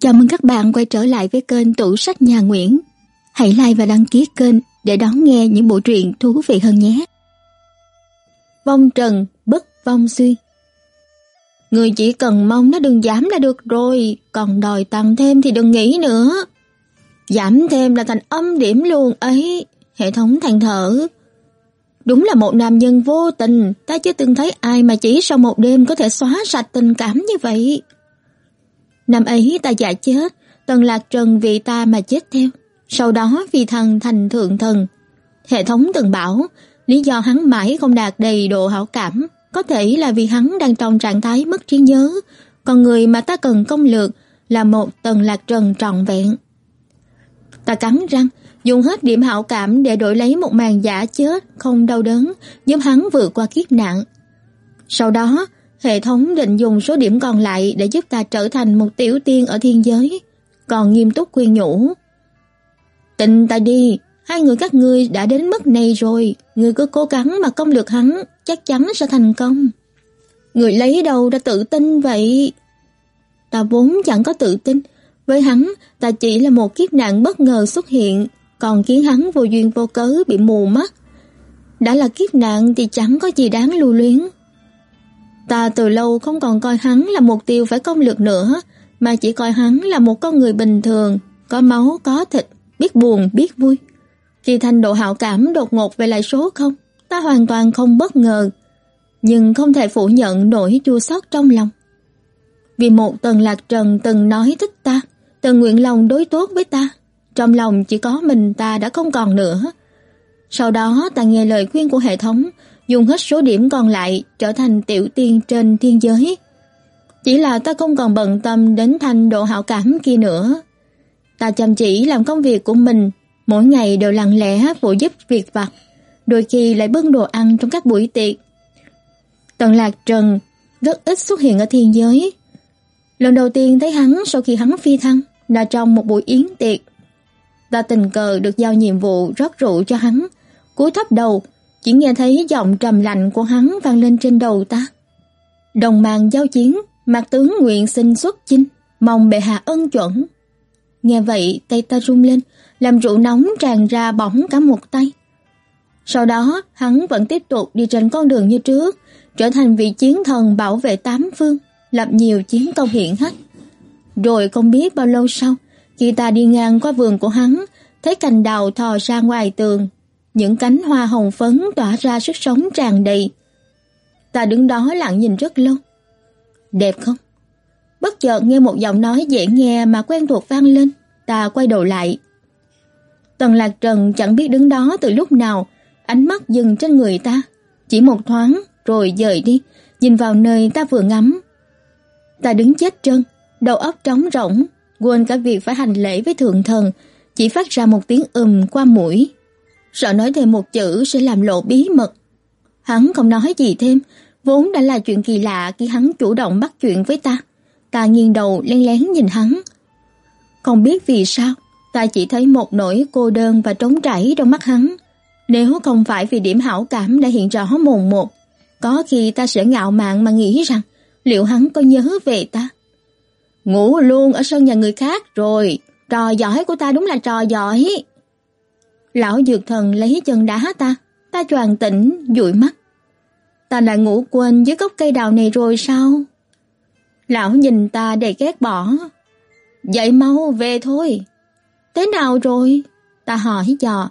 Chào mừng các bạn quay trở lại với kênh Tủ sách Nhà Nguyễn. Hãy like và đăng ký kênh để đón nghe những bộ truyện thú vị hơn nhé. Vong trần, bất vong suy Người chỉ cần mong nó đừng giảm là được rồi, còn đòi tăng thêm thì đừng nghĩ nữa. Giảm thêm là thành âm điểm luôn ấy, hệ thống than thở. Đúng là một nam nhân vô tình, ta chưa từng thấy ai mà chỉ sau một đêm có thể xóa sạch tình cảm như vậy. Năm ấy ta giả chết, Tần Lạc Trần vì ta mà chết theo, sau đó vì thần thành thượng thần. Hệ thống từng bảo, lý do hắn mãi không đạt đầy độ hảo cảm, có thể là vì hắn đang trong trạng thái mất trí nhớ, còn người mà ta cần công lược là một Tần Lạc Trần trọn vẹn. Ta cắn răng, dùng hết điểm hảo cảm để đổi lấy một màn giả chết không đau đớn, giúp hắn vượt qua kiếp nạn. Sau đó, hệ thống định dùng số điểm còn lại để giúp ta trở thành một tiểu tiên ở thiên giới, còn nghiêm túc khuyên nhủ. Tin ta đi, hai người các ngươi đã đến mức này rồi, ngươi cứ cố gắng mà công lược hắn, chắc chắn sẽ thành công. Người lấy đâu ra tự tin vậy? Ta vốn chẳng có tự tin, với hắn ta chỉ là một kiếp nạn bất ngờ xuất hiện, còn khiến hắn vô duyên vô cớ bị mù mắt. Đã là kiếp nạn thì chẳng có gì đáng lưu luyến. Ta từ lâu không còn coi hắn là mục tiêu phải công lược nữa, mà chỉ coi hắn là một con người bình thường, có máu, có thịt, biết buồn, biết vui. Khi thanh độ hạo cảm đột ngột về lại số không, ta hoàn toàn không bất ngờ, nhưng không thể phủ nhận nỗi chua xót trong lòng. Vì một tần lạc trần từng nói thích ta, từng nguyện lòng đối tốt với ta, trong lòng chỉ có mình ta đã không còn nữa. Sau đó ta nghe lời khuyên của hệ thống, dùng hết số điểm còn lại trở thành tiểu tiên trên thiên giới. Chỉ là ta không còn bận tâm đến thành độ hảo cảm kia nữa. Ta chăm chỉ làm công việc của mình, mỗi ngày đều lặng lẽ phụ giúp việc vặt, đôi khi lại bưng đồ ăn trong các buổi tiệc. Tần Lạc Trần rất ít xuất hiện ở thiên giới. Lần đầu tiên thấy hắn sau khi hắn phi thăng là trong một buổi yến tiệc. Ta tình cờ được giao nhiệm vụ rót rượu cho hắn, cúi thấp đầu chỉ nghe thấy giọng trầm lạnh của hắn vang lên trên đầu ta. Đồng màn giao chiến, mặt tướng nguyện xin xuất chinh, mong bệ hạ ân chuẩn. Nghe vậy, tay ta rung lên, làm rượu nóng tràn ra bỏng cả một tay. Sau đó, hắn vẫn tiếp tục đi trên con đường như trước, trở thành vị chiến thần bảo vệ tám phương, lập nhiều chiến công hiển hách. Rồi không biết bao lâu sau, khi ta đi ngang qua vườn của hắn, thấy cành đào thò ra ngoài tường, những cánh hoa hồng phấn tỏa ra sức sống tràn đầy. Ta đứng đó lặng nhìn rất lâu. Đẹp không? Bất chợt nghe một giọng nói dễ nghe mà quen thuộc vang lên, ta quay đầu lại. Tần Lạc Trần chẳng biết đứng đó từ lúc nào, ánh mắt dừng trên người ta, chỉ một thoáng rồi dời đi, nhìn vào nơi ta vừa ngắm. Ta đứng chết chân, đầu óc trống rỗng, quên cả việc phải hành lễ với thượng thần, chỉ phát ra một tiếng ừm qua mũi sợ nói thêm một chữ sẽ làm lộ bí mật. Hắn không nói gì thêm, vốn đã là chuyện kỳ lạ khi hắn chủ động bắt chuyện với ta. Ta nghiêng đầu lén lén nhìn hắn. Không biết vì sao, ta chỉ thấy một nỗi cô đơn và trống trải trong mắt hắn. Nếu không phải vì điểm hảo cảm đã hiện rõ mồn một, có khi ta sẽ ngạo mạn mà nghĩ rằng liệu hắn có nhớ về ta. Ngủ luôn ở sân nhà người khác rồi, trò giỏi của ta đúng là trò giỏi. Lão dược thần lấy chân đá ta, ta choàng tỉnh, dụi mắt. Ta lại ngủ quên dưới gốc cây đào này rồi sao? Lão nhìn ta đầy ghét bỏ. Dậy mau, về thôi. Thế nào rồi? Ta hỏi dò.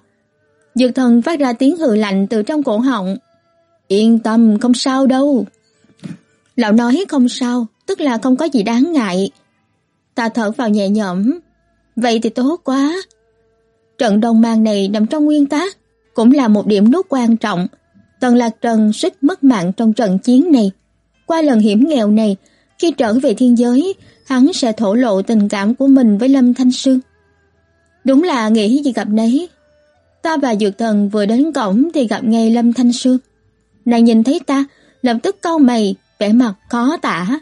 Dược thần phát ra tiếng hừ lạnh từ trong cổ họng. Yên tâm, không sao đâu. Lão nói không sao, tức là không có gì đáng ngại. Ta thở vào nhẹ nhõm. Vậy thì tốt quá, Trận đồng mang này nằm trong nguyên tác, cũng là một điểm nút quan trọng. Tần Lạc Trần suýt mất mạng trong trận chiến này. Qua lần hiểm nghèo này, khi trở về thiên giới, hắn sẽ thổ lộ tình cảm của mình với Lâm Thanh Sương. Đúng là nghĩ gì gặp nấy. Ta và Dược Thần vừa đến cổng thì gặp ngay Lâm Thanh Sương. Nàng nhìn thấy ta, lập tức cau mày, vẻ mặt khó tả.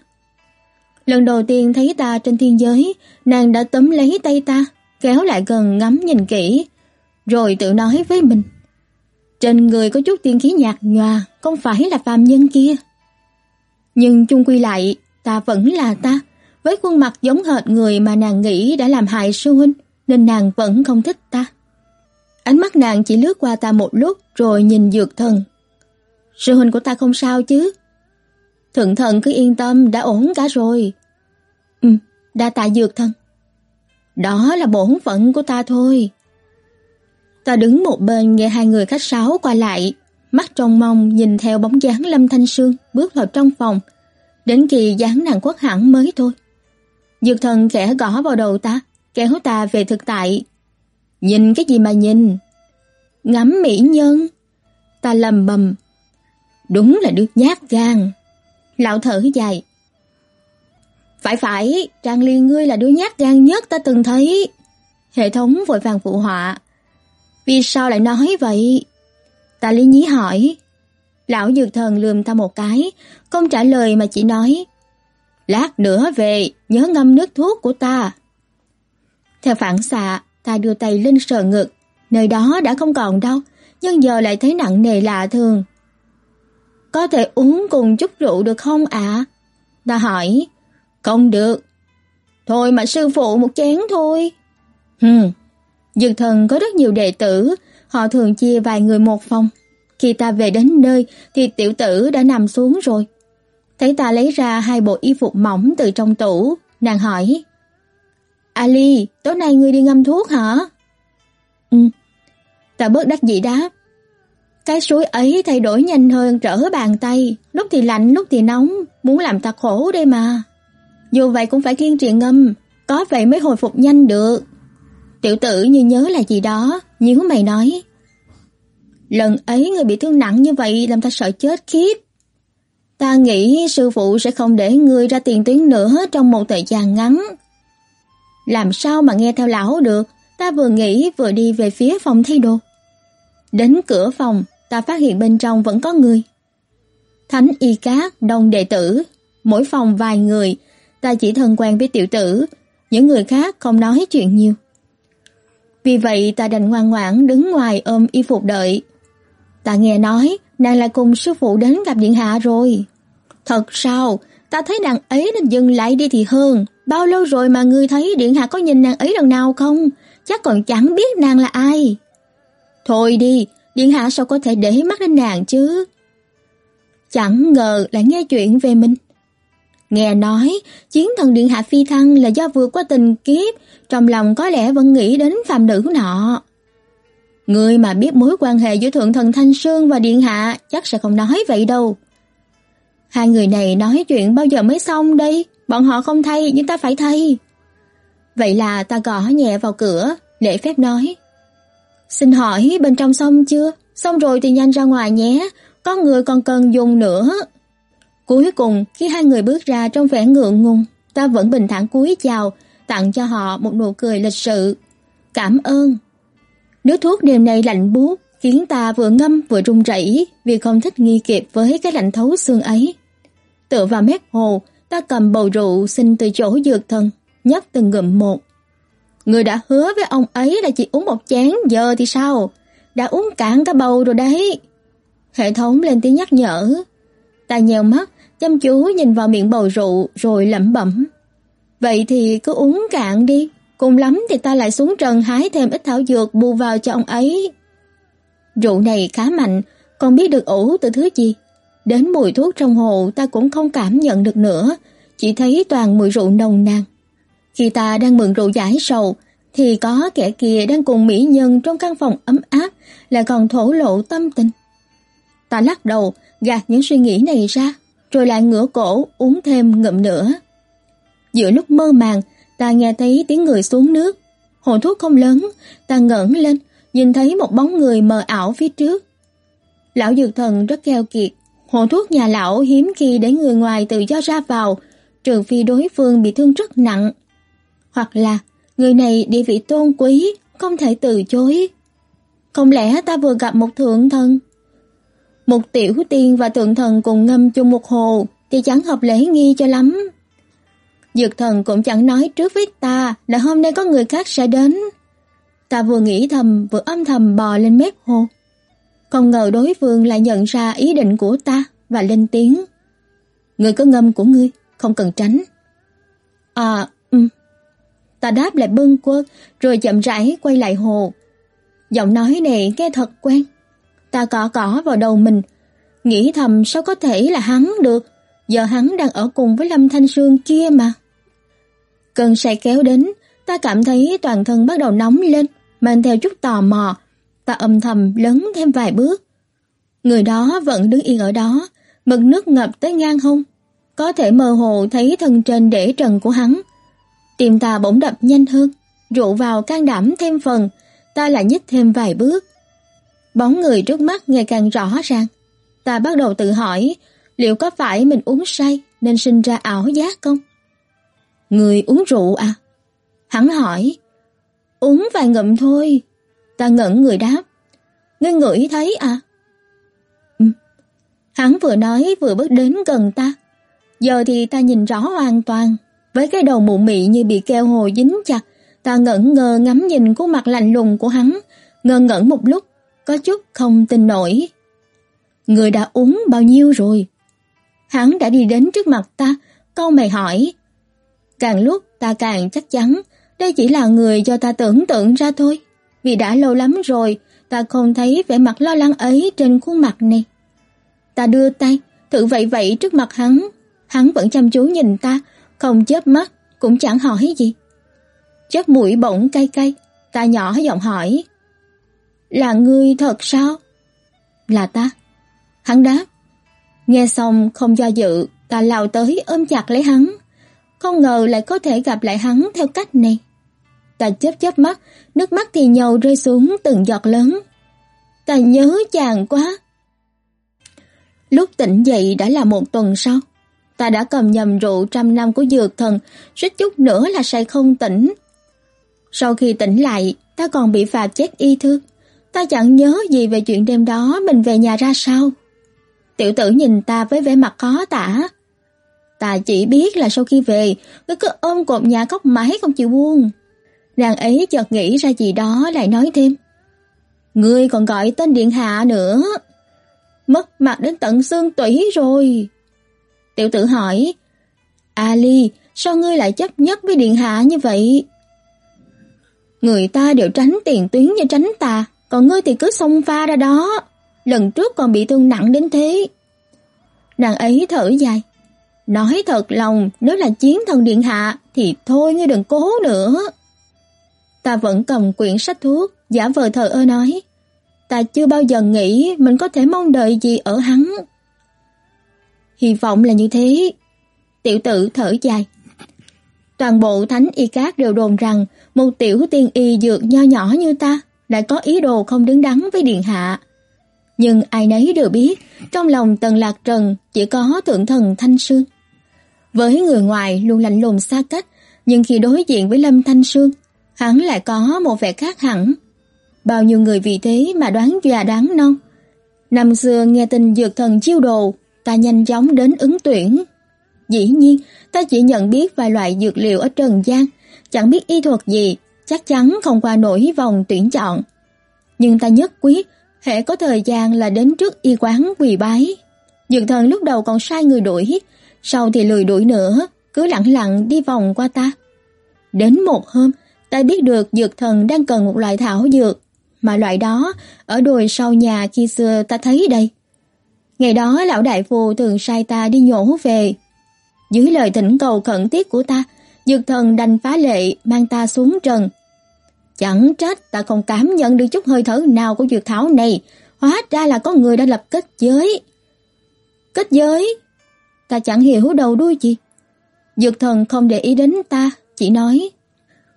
Lần đầu tiên thấy ta trên thiên giới, nàng đã tóm lấy tay ta, kéo lại gần ngắm nhìn kỹ, rồi tự nói với mình. Trên người có chút tiên khí nhạt nhòa, không phải là phàm nhân kia. Nhưng chung quy lại, ta vẫn là ta, với khuôn mặt giống hệt người mà nàng nghĩ đã làm hại sư huynh, nên nàng vẫn không thích ta. Ánh mắt nàng chỉ lướt qua ta một lúc rồi nhìn dược thần. Sư huynh của ta không sao chứ? Thượng thần cứ yên tâm, đã ổn cả rồi. Ừ, đa tạ dược thần. Đó là bổn phận của ta thôi. Ta đứng một bên nghe hai người khách sáo qua lại, mắt trong mong nhìn theo bóng dáng Lâm Thanh Sương bước vào trong phòng, đến khi dáng nàng quất hẳn mới thôi. Dược thần khẽ gõ vào đầu ta, kéo ta về thực tại. Nhìn cái gì mà nhìn? Ngắm mỹ nhân. Ta lầm bầm. Đúng là đứa nhát gan. Lão thở dài. Phải phải, Trang Liên ngươi là đứa nhát gan nhất ta từng thấy. Hệ thống vội vàng phụ họa. Vì sao lại nói vậy? Ta lý nhí hỏi. Lão dược thần lườm ta một cái, không trả lời mà chỉ nói. Lát nữa về, nhớ ngâm nước thuốc của ta. Theo phản xạ, ta đưa tay lên sờ ngực, nơi đó đã không còn đâu, nhưng giờ lại thấy nặng nề lạ thường. Có thể uống cùng chút rượu được không ạ? Ta hỏi. Không được. Thôi mà sư phụ một chén thôi. Hừm. Dược thần có rất nhiều đệ tử, họ thường chia vài người một phòng. Khi ta về đến nơi thì tiểu tử đã nằm xuống rồi. Thấy ta lấy ra hai bộ y phục mỏng từ trong tủ, nàng hỏi. Ali, tối nay ngươi đi ngâm thuốc hả? Ừ. Ta bớt đắc dị đáp. Cái suối ấy thay đổi nhanh hơn trở bàn tay, lúc thì lạnh lúc thì nóng, muốn làm ta khổ đây mà. Dù vậy cũng phải kiên trì ngâm, có vậy mới hồi phục nhanh được. Tiểu tử như nhớ là gì đó, nhíu mày nói. Lần ấy người bị thương nặng như vậy làm ta sợ chết khiếp. Ta nghĩ sư phụ sẽ không để ngươi ra tiền tuyến nữa trong một thời gian ngắn. Làm sao mà nghe theo lão được, ta vừa nghĩ vừa đi về phía phòng thay đồ. Đến cửa phòng, ta phát hiện bên trong vẫn có người. Thánh y cát, đông đệ tử, mỗi phòng vài người, ta chỉ thân quen với tiểu tử, những người khác không nói chuyện nhiều. Vì vậy ta đành ngoan ngoãn đứng ngoài ôm y phục đợi. Ta nghe nói nàng lại cùng sư phụ đến gặp điện hạ rồi. Thật sao? Ta thấy nàng ấy nên dừng lại đi thì hơn. Bao lâu rồi mà ngươi thấy điện hạ có nhìn nàng ấy lần nào không? Chắc còn chẳng biết nàng là ai. Thôi đi, điện hạ sao có thể để mắt đến nàng chứ? Chẳng ngờ lại nghe chuyện về mình. Nghe nói, chiến thần điện hạ phi thăng là do vượt qua tình kiếp, trong lòng có lẽ vẫn nghĩ đến phàm nữ nọ. Người mà biết mối quan hệ giữa thượng thần Thanh Sương và điện hạ chắc sẽ không nói vậy đâu. Hai người này nói chuyện bao giờ mới xong đây? Bọn họ không thay nhưng ta phải thay. Vậy là ta gõ nhẹ vào cửa, lễ phép nói. Xin hỏi bên trong xong chưa? Xong rồi thì nhanh ra ngoài nhé, có người còn cần dùng nữa. Cuối cùng, khi hai người bước ra trong vẻ ngượng ngùng, ta vẫn bình thản cúi chào, tặng cho họ một nụ cười lịch sự. Cảm ơn. Nước thuốc đêm nay lạnh buốt, khiến ta vừa ngâm vừa run rẩy vì không thích nghi kịp với cái lạnh thấu xương ấy. Tựa vào mép hồ, ta cầm bầu rượu xin từ chỗ dược thần, nhấp từng ngụm một. Người đã hứa với ông ấy là chỉ uống một chén, giờ thì sao? Đã uống cạn cả bầu rồi đấy. Hệ thống lên tiếng nhắc nhở. Ta nhèo mắt, chăm chú nhìn vào miệng bầu rượu rồi lẩm bẩm. Vậy thì cứ uống cạn đi, cùng lắm thì ta lại xuống trần hái thêm ít thảo dược bù vào cho ông ấy. Rượu này khá mạnh, còn biết được ủ từ thứ gì. Đến mùi thuốc trong hồ ta cũng không cảm nhận được nữa, chỉ thấy toàn mùi rượu nồng nàn. Khi ta đang mượn rượu giải sầu, thì có kẻ kia đang cùng mỹ nhân trong căn phòng ấm áp, lại còn thổ lộ tâm tình. Ta lắc đầu, gạt những suy nghĩ này ra, rồi lại ngửa cổ uống thêm ngụm nữa. Giữa lúc mơ màng, ta nghe thấy tiếng người xuống nước. Hồ thuốc không lớn, ta ngẩng lên, nhìn thấy một bóng người mờ ảo phía trước. Lão dược thần rất keo kiệt, hồ thuốc nhà lão hiếm khi để người ngoài tự do ra vào, trừ phi đối phương bị thương rất nặng. Hoặc là người này địa vị tôn quý, không thể từ chối. Không lẽ ta vừa gặp một thượng thần? Một tiểu tiên và thượng thần cùng ngâm chung một hồ thì chẳng hợp lễ nghi cho lắm. Dược thần cũng chẳng nói trước với ta là hôm nay có người khác sẽ đến. Ta vừa nghĩ thầm vừa âm thầm bò lên mép hồ. Không ngờ đối phương lại nhận ra ý định của ta và lên tiếng. Người có ngâm của ngươi, không cần tránh. À, ừ. Ta đáp lại bưng quơ, rồi chậm rãi quay lại hồ. Giọng nói này nghe thật quen. Ta cọ cọ vào đầu mình, nghĩ thầm sao có thể là hắn được, giờ hắn đang ở cùng với Lâm Thanh Sương kia mà. Cơn say kéo đến, ta cảm thấy toàn thân bắt đầu nóng lên, mang theo chút tò mò, ta âm thầm lấn thêm vài bước. Người đó vẫn đứng yên ở đó, mực nước ngập tới ngang hông, có thể mơ hồ thấy thân trên để trần của hắn. Tim ta bỗng đập nhanh hơn, rượu vào can đảm thêm phần, ta lại nhích thêm vài bước. Bóng người trước mắt ngày càng rõ ràng. Ta bắt đầu tự hỏi, liệu có phải mình uống say nên sinh ra ảo giác không? Người uống rượu à? Hắn hỏi. Uống vài ngụm thôi. Ta ngẩn người đáp. Ngươi ngửi thấy à? Ừ. Hắn vừa nói vừa bước đến gần ta. Giờ thì ta nhìn rõ hoàn toàn. Với cái đầu mụ mị như bị keo hồ dính chặt, ta ngẩn ngơ ngắm nhìn khuôn mặt lạnh lùng của hắn, ngơ ngẩn một lúc, có chút không tin nổi. Người đã uống bao nhiêu rồi? Hắn đã đi đến trước mặt ta, câu mày hỏi. Càng lúc ta càng chắc chắn đây chỉ là người do ta tưởng tượng ra thôi. Vì đã lâu lắm rồi, ta không thấy vẻ mặt lo lắng ấy trên khuôn mặt này. Ta đưa tay, thử vậy vậy trước mặt hắn. Hắn vẫn chăm chú nhìn ta, không chớp mắt, cũng chẳng hỏi gì. Chớp mũi bỗng cay cay, ta nhỏ giọng hỏi. Là ngươi thật sao? Là ta. Hắn đáp. Nghe xong không do dự, ta lao tới ôm chặt lấy hắn. Không ngờ lại có thể gặp lại hắn theo cách này. Ta chớp chớp mắt, nước mắt thì nhầu rơi xuống từng giọt lớn. Ta nhớ chàng quá. Lúc tỉnh dậy đã là một tuần sau. Ta đã cầm nhầm rượu trăm năm của dược thần, suýt chút nữa là say không tỉnh. Sau khi tỉnh lại, ta còn bị phạt chết y thương. Ta chẳng nhớ gì về chuyện đêm đó mình về nhà ra sao. Tiểu tử nhìn ta với vẻ mặt khó tả. Ta chỉ biết là sau khi về, cứ cứ ôm cột nhà khóc mãi không chịu buông. Nàng ấy chợt nghĩ ra gì đó lại nói thêm. Ngươi còn gọi tên điện hạ nữa. Mất mặt đến tận xương tủy rồi. Tiểu tử hỏi. Ali, sao ngươi lại chấp nhất với điện hạ như vậy? Người ta đều tránh tiền tuyến như tránh ta còn ngươi thì cứ xông pha ra đó. Lần trước còn bị thương nặng đến thế. Nàng ấy thở dài. Nói thật lòng, nếu là chiến thần điện hạ, thì thôi ngươi đừng cố nữa. Ta vẫn cầm quyển sách thuốc, giả vờ thờ ơ nói. Ta chưa bao giờ nghĩ mình có thể mong đợi gì ở hắn. Hy vọng là như thế. Tiểu tử thở dài. Toàn bộ thánh y cát đều đồn rằng một tiểu tiên y dược nho nhỏ như ta lại có ý đồ không đứng đắn với điện hạ. Nhưng ai nấy đều biết, trong lòng Tần Lạc Trần chỉ có thượng thần Thanh Sương. Với người ngoài luôn lạnh lùng xa cách, nhưng khi đối diện với Lâm Thanh Sương, hắn lại có một vẻ khác hẳn. Bao nhiêu người vì thế mà đoán già đoán non. Năm xưa nghe tin dược thần chiêu đồ, ta nhanh chóng đến ứng tuyển. Dĩ nhiên, ta chỉ nhận biết vài loại dược liệu ở Trần gian, chẳng biết y thuật gì, chắc chắn không qua nổi vòng tuyển chọn. Nhưng ta nhất quyết, hệ có thời gian là đến trước y quán quỳ bái. Dược thần lúc đầu còn sai người đuổi, sau thì lười đuổi nữa, cứ lặng lặng đi vòng qua ta. Đến một hôm, ta biết được dược thần đang cần một loại thảo dược, mà loại đó ở đồi sau nhà khi xưa ta thấy đây. Ngày đó lão đại phu thường sai ta đi nhổ về. Dưới lời thỉnh cầu khẩn thiết của ta, dược thần đành phá lệ mang ta xuống trần. Chẳng trách ta không cảm nhận được chút hơi thở nào của dược thảo này, hóa ra là có người đã lập kết giới. Kết giới? Ta chẳng hiểu đầu đuôi gì. Dược thần không để ý đến ta, chỉ nói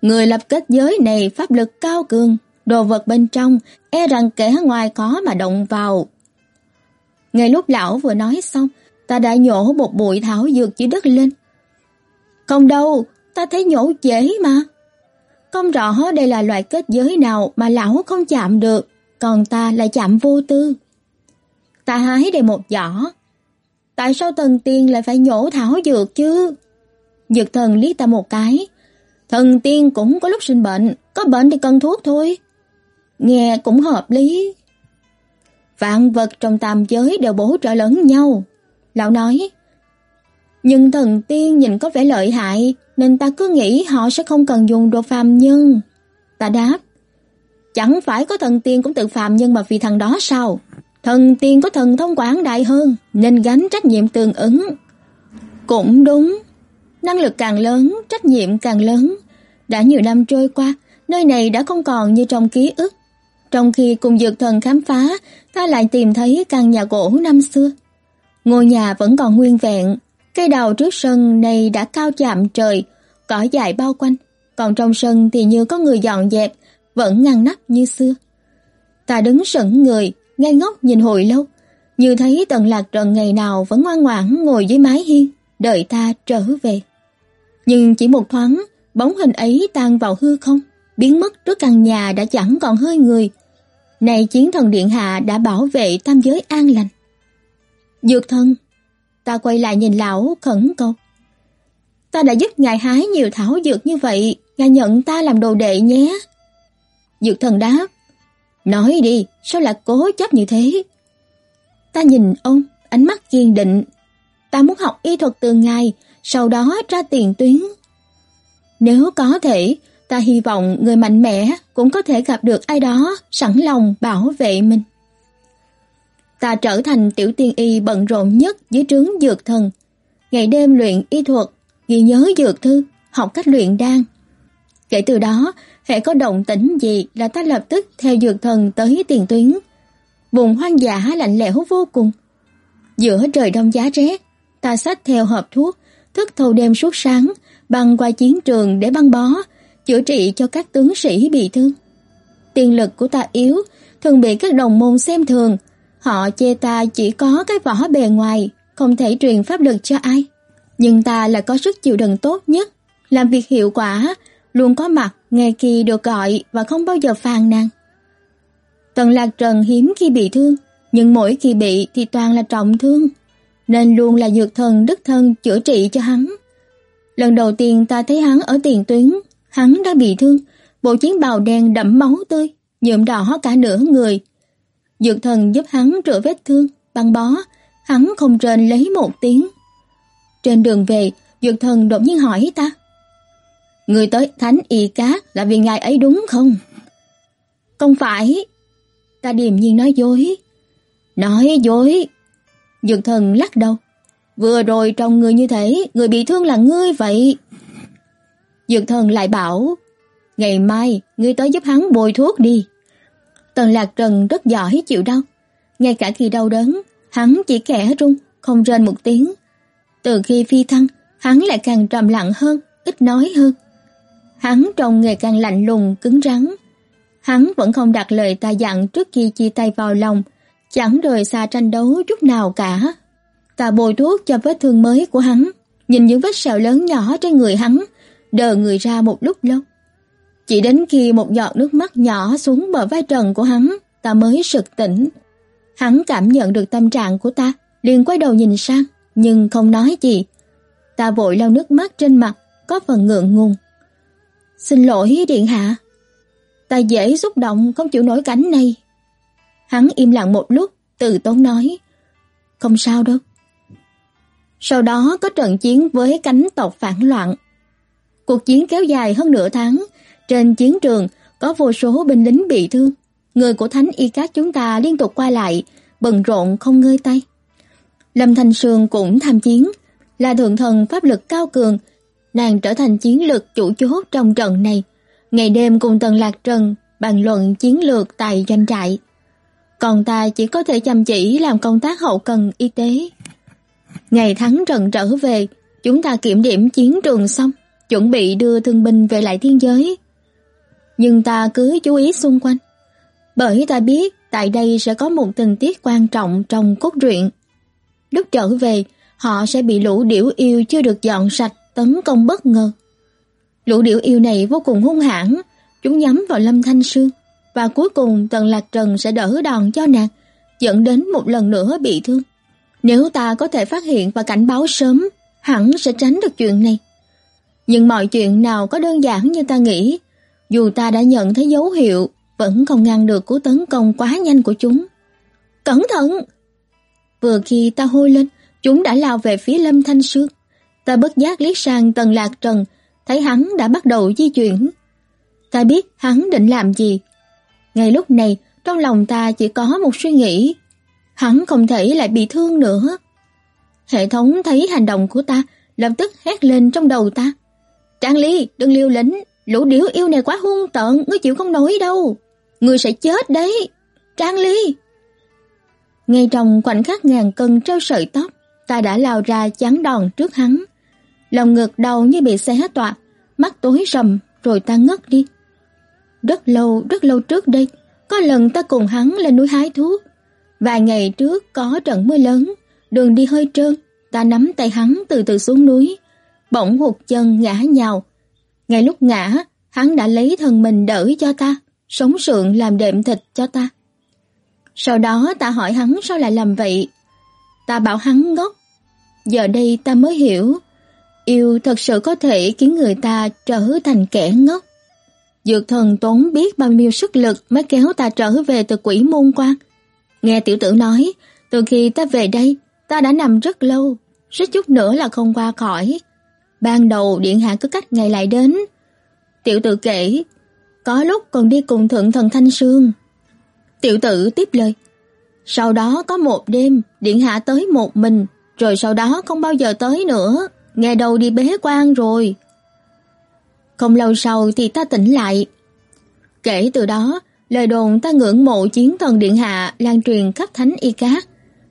Người lập kết giới này pháp lực cao cường, đồ vật bên trong e rằng kẻ ngoài có mà động vào. Ngay lúc lão vừa nói xong, ta đã nhổ một bụi thảo dược dưới đất lên. Không đâu, ta thấy nhổ dễ mà. Không rõ đây là loại kết giới nào mà lão không chạm được, còn ta lại chạm vô tư. Ta hái đầy một giỏ. Tại sao thần tiên lại phải nhổ thảo dược chứ? Dược thần liếc ta một cái, Thần tiên cũng có lúc sinh bệnh, có bệnh thì cần thuốc thôi. Nghe cũng hợp lý. Vạn vật trong tam giới đều bổ trợ lẫn nhau. Lão nói, nhưng thần tiên nhìn có vẻ lợi hại, nên ta cứ nghĩ họ sẽ không cần dùng đồ phàm nhân. Ta đáp, chẳng phải có thần tiên cũng tự phàm nhân mà vì thằng đó sao? Thần tiên có thần thông quảng đại hơn nên gánh trách nhiệm tương ứng. Cũng đúng, năng lực càng lớn, trách nhiệm càng lớn. Đã nhiều năm trôi qua, nơi này đã không còn như trong ký ức. Trong khi cùng dược thần khám phá, ta lại tìm thấy căn nhà gỗ năm xưa. Ngôi nhà vẫn còn nguyên vẹn, cây đào trước sân này đã cao chạm trời, cỏ dại bao quanh, còn trong sân thì như có người dọn dẹp, vẫn ngăn nắp như xưa. Ta đứng sững người, ngây ngốc nhìn hồi lâu, như thấy Tần Lạc Trần ngày nào vẫn ngoan ngoãn ngồi dưới mái hiên, đợi ta trở về. Nhưng chỉ một thoáng, bóng hình ấy tan vào hư không, biến mất trước căn nhà đã chẳng còn hơi người. Này chiến thần điện hạ đã bảo vệ tam giới an lành. Dược thân, ta quay lại nhìn lão khẩn cầu. Ta đã giúp ngài hái nhiều thảo dược như vậy, ngài nhận ta làm đồ đệ nhé. Dược thần đáp, nói đi, sao lại cố chấp như thế? Ta nhìn ông, ánh mắt kiên định. Ta muốn học y thuật từ ngài, sau đó ra tiền tuyến. Nếu có thể, ta hy vọng người mạnh mẽ cũng có thể gặp được ai đó sẵn lòng bảo vệ mình. Ta trở thành tiểu tiên y bận rộn nhất dưới trướng dược thần, ngày đêm luyện y thuật, ghi nhớ dược thư, học cách luyện đan. Kể từ đó, hệ có động tĩnh gì là ta lập tức theo dược thần tới tiền tuyến. Vùng hoang dã lạnh lẽo vô cùng. Giữa trời đông giá rét, ta xách theo hộp thuốc, thức thâu đêm suốt sáng, băng qua chiến trường để băng bó, chữa trị cho các tướng sĩ bị thương. Tiền lực của ta yếu, thường bị các đồng môn xem thường. Họ chê ta chỉ có cái vỏ bề ngoài, không thể truyền pháp lực cho ai. Nhưng ta là có sức chịu đựng tốt nhất, làm việc hiệu quả, luôn có mặt nghe kỳ được gọi và không bao giờ phàn nàn. Tần Lạc Trần hiếm khi bị thương, nhưng mỗi khi bị thì toàn là trọng thương, nên luôn là dược thần đức thân chữa trị cho hắn. Lần đầu tiên ta thấy hắn ở tiền tuyến, hắn đã bị thương, bộ chiến bào đen đẫm máu tươi, nhuộm đỏ cả nửa người. Dược thần giúp hắn rửa vết thương, băng bó, hắn không rên lấy một tiếng. Trên đường về, dược thần đột nhiên hỏi ta. Người tới Thánh Y cá là vì ngài ấy đúng không? Không phải. Ta điềm nhiên nói dối. Nói dối. Dược thần lắc đầu. Vừa rồi trong người như thế, người bị thương là ngươi vậy. Dược thần lại bảo, ngày mai ngươi tới giúp hắn bồi thuốc đi. Tần Lạc Trần rất giỏi chịu đau. Ngay cả khi đau đớn, hắn chỉ khẽ run, không rên một tiếng. Từ khi phi thăng, hắn lại càng trầm lặng hơn, ít nói hơn. Hắn trông ngày càng lạnh lùng, cứng rắn. Hắn vẫn không đặt lời ta dặn trước khi chia tay vào lòng, chẳng rời xa tranh đấu chút nào cả. Ta bôi thuốc cho vết thương mới của hắn, nhìn những vết sẹo lớn nhỏ trên người hắn, đờ người ra một lúc lâu. Chỉ đến khi một giọt nước mắt nhỏ xuống bờ vai trần của hắn, ta mới sực tỉnh. Hắn cảm nhận được tâm trạng của ta, liền quay đầu nhìn sang, nhưng không nói gì. Ta vội lau nước mắt trên mặt, có phần ngượng ngùng. Xin lỗi điện hạ. Ta dễ xúc động không chịu nổi cảnh này. Hắn im lặng một lúc, từ tốn nói. Không sao đâu. Sau đó có trận chiến với cánh tộc phản loạn. Cuộc chiến kéo dài hơn nửa tháng, trên chiến trường có vô số binh lính bị thương. Người của Thánh Y Cát chúng ta liên tục qua lại, bận rộn không ngơi tay. Lâm Thanh Sương cũng tham chiến, là thượng thần pháp lực cao cường, nàng trở thành chiến lực chủ chốt trong trận này, ngày đêm cùng Tần Lạc Trần bàn luận chiến lược tại doanh trại. Còn ta chỉ có thể chăm chỉ làm công tác hậu cần y tế. Ngày thắng trận trở về, chúng ta kiểm điểm chiến trường xong, chuẩn bị đưa thương binh về lại thiên giới. Nhưng ta cứ chú ý xung quanh, bởi ta biết tại đây sẽ có một tình tiết quan trọng trong cốt truyện. Lúc trở về, họ sẽ bị lũ điểu yêu chưa được dọn sạch tấn công bất ngờ. Lũ điểu yêu này vô cùng hung hãn, chúng nhắm vào Lâm Thanh Sương và cuối cùng Tần Lạc Trần sẽ đỡ đòn cho nàng, dẫn đến một lần nữa bị thương. Nếu ta có thể phát hiện và cảnh báo sớm, hẳn sẽ tránh được chuyện này. Nhưng mọi chuyện nào có đơn giản như ta nghĩ, dù ta đã nhận thấy dấu hiệu, vẫn không ngăn được cú tấn công quá nhanh của chúng. Cẩn thận! Vừa khi ta hôi lên, chúng đã lao về phía Lâm Thanh Sương. Ta bất giác liếc sang Tần Lạc Trần, thấy hắn đã bắt đầu di chuyển. Ta biết hắn định làm gì. Ngay lúc này, trong lòng ta chỉ có một suy nghĩ. Hắn không thể lại bị thương nữa. Hệ thống thấy hành động của ta, lập tức hét lên trong đầu ta. Trang Ly, đừng liều lĩnh, lũ điểu yêu này quá hung tợn, ngươi chịu không nổi đâu. Ngươi sẽ chết đấy. Trang Ly. Ngay trong khoảnh khắc ngàn cân treo sợi tóc, ta đã lao ra chắn đòn trước hắn. Lòng ngực đau như bị xé toạc, mắt tối sầm rồi ta ngất đi. Rất lâu, rất lâu trước đây, có lần ta cùng hắn lên núi hái thuốc. Vài ngày trước có trận mưa lớn, đường đi hơi trơn, ta nắm tay hắn từ từ xuống núi, bỗng hụt chân ngã nhào. Ngay lúc ngã, hắn đã lấy thân mình đỡ cho ta, sống sượng làm đệm thịt cho ta. Sau đó ta hỏi hắn sao lại làm vậy. Ta bảo hắn ngốc. Giờ đây ta mới hiểu, yêu thật sự có thể khiến người ta trở thành kẻ ngốc. Dược thần tốn biết bao nhiêu sức lực mới kéo ta trở về từ quỷ môn quan. Nghe tiểu tử nói, từ khi ta về đây, ta đã nằm rất lâu, rất chút nữa là không qua khỏi. Ban đầu điện hạ cứ cách ngày lại đến. Tiểu tử kể, có lúc còn đi cùng thượng thần Thanh Sương. Tiểu tử tiếp lời, sau đó có một đêm, điện hạ tới một mình, rồi sau đó không bao giờ tới nữa, nghe đầu đi bế quan rồi. Không lâu sau thì ta tỉnh lại. Kể từ đó, lời đồn ta ngưỡng mộ chiến thần điện hạ lan truyền khắp thánh y cát.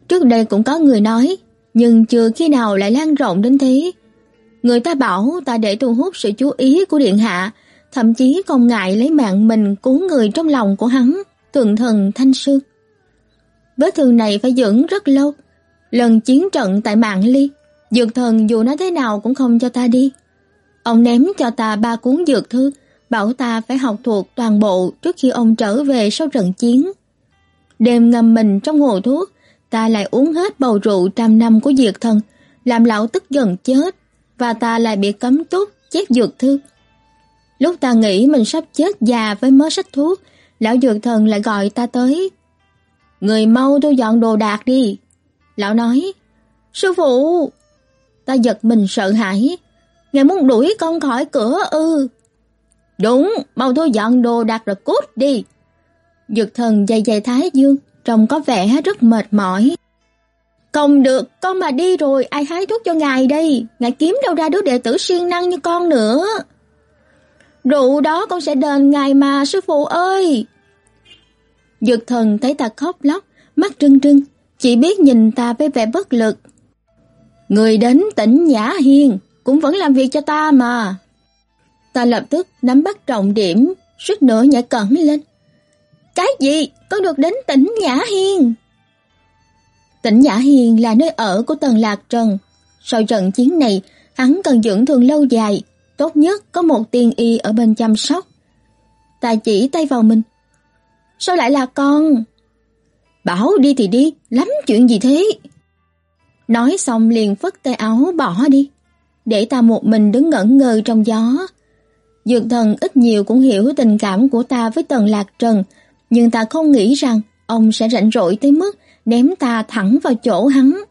Trước đây cũng có người nói, nhưng chưa khi nào lại lan rộng đến thế. Người ta bảo ta để thu hút sự chú ý của điện hạ, thậm chí còn ngại lấy mạng mình cứu người trong lòng của hắn, tượng thần Thanh Sương. Vết thương này phải dưỡng rất lâu. Lần chiến trận tại Mạng Ly, dược thần dù nói thế nào cũng không cho ta đi. Ông ném cho ta ba cuốn dược thư, bảo ta phải học thuộc toàn bộ trước khi ông trở về sau trận chiến. Đêm ngâm mình trong hồ thuốc, ta lại uống hết bầu rượu trăm năm của diệt thần, làm lão tức giận chết, và ta lại bị cấm túc chép dược thư. Lúc ta nghĩ mình sắp chết già với mớ sách thuốc, lão dược thần lại gọi ta tới. Người mau thu dọn đồ đạc đi. Lão nói, sư phụ. Ta giật mình sợ hãi, ngài muốn đuổi con khỏi cửa ư. Đúng, mau thu dọn đồ đạc rồi cút đi. Dược thần dày dày thái dương, trông có vẻ rất mệt mỏi. Không được, con mà đi rồi, ai hái thuốc cho ngài đây? Ngài kiếm đâu ra đứa đệ tử siêng năng như con nữa. Rượu đó con sẽ đền ngài mà, sư phụ ơi. Dược thần thấy ta khóc lóc, mắt trưng trưng, chỉ biết nhìn ta với vẻ bất lực. Người đến tỉnh Nhã Hiên, cũng vẫn làm việc cho ta mà. Ta lập tức nắm bắt trọng điểm, suýt nữa nhảy cẩn lên. Cái gì? Con được đến tỉnh Nhã Hiên. Tỉnh Nhã Hiên là nơi ở của Tần Lạc Trần. Sau trận chiến này, hắn cần dưỡng thương lâu dài, tốt nhất có một tiên y ở bên chăm sóc. Ta chỉ tay vào mình. Sao lại là con? Bảo đi thì đi, lắm chuyện gì thế? Nói xong liền phất tay áo bỏ đi để ta một mình đứng ngẩn ngơ trong gió. Dược thần ít nhiều cũng hiểu tình cảm của ta với Tần Lạc Trần, nhưng ta không nghĩ rằng ông sẽ rảnh rỗi tới mức ném ta thẳng vào chỗ hắn.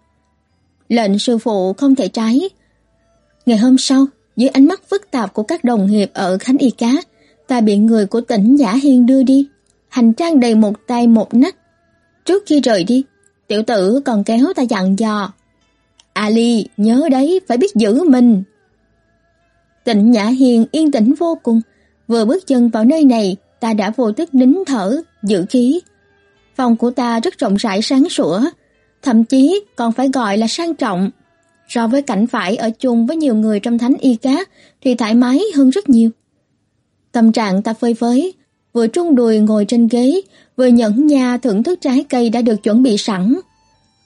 Lệnh sư phụ không thể trái. Ngày hôm sau, dưới ánh mắt phức tạp của các đồng nghiệp ở Khánh Y cá, ta bị người của tỉnh Giả Hiên đưa đi, hành trang đầy một tay một nách. Trước khi rời đi, tiểu tử còn kéo ta dặn dò. Ali, nhớ đấy, phải biết giữ mình. Tịnh Nhã Hiền yên tĩnh vô cùng, vừa bước chân vào nơi này, ta đã vô thức nín thở, giữ khí. Phòng của ta rất rộng rãi sáng sủa, thậm chí còn phải gọi là sang trọng. So với cảnh phải ở chung với nhiều người trong thánh y cát thì thoải mái hơn rất nhiều. Tâm trạng ta phơi phới, vừa trung đùi ngồi trên ghế, vừa nhẫn nha thưởng thức trái cây đã được chuẩn bị sẵn.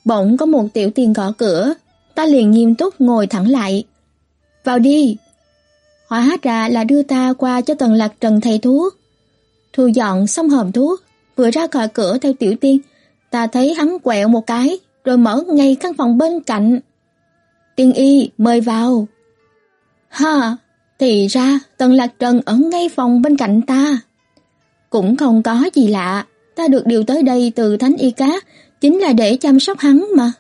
Bỗng có một tiểu tiền gõ cửa, ta liền nghiêm túc ngồi thẳng lại. Vào đi. Hóa ra là đưa ta qua cho tầng lạc trần thầy thuốc. Thu dọn xong hòm thuốc, vừa ra khỏi cửa theo tiểu tiên, ta thấy hắn quẹo một cái, rồi mở ngay căn phòng bên cạnh. Tiên y, mời vào. Ha, thì ra tần lạc trần ở ngay phòng bên cạnh ta. Cũng không có gì lạ, ta được điều tới đây từ thánh y cát chính là để chăm sóc hắn mà.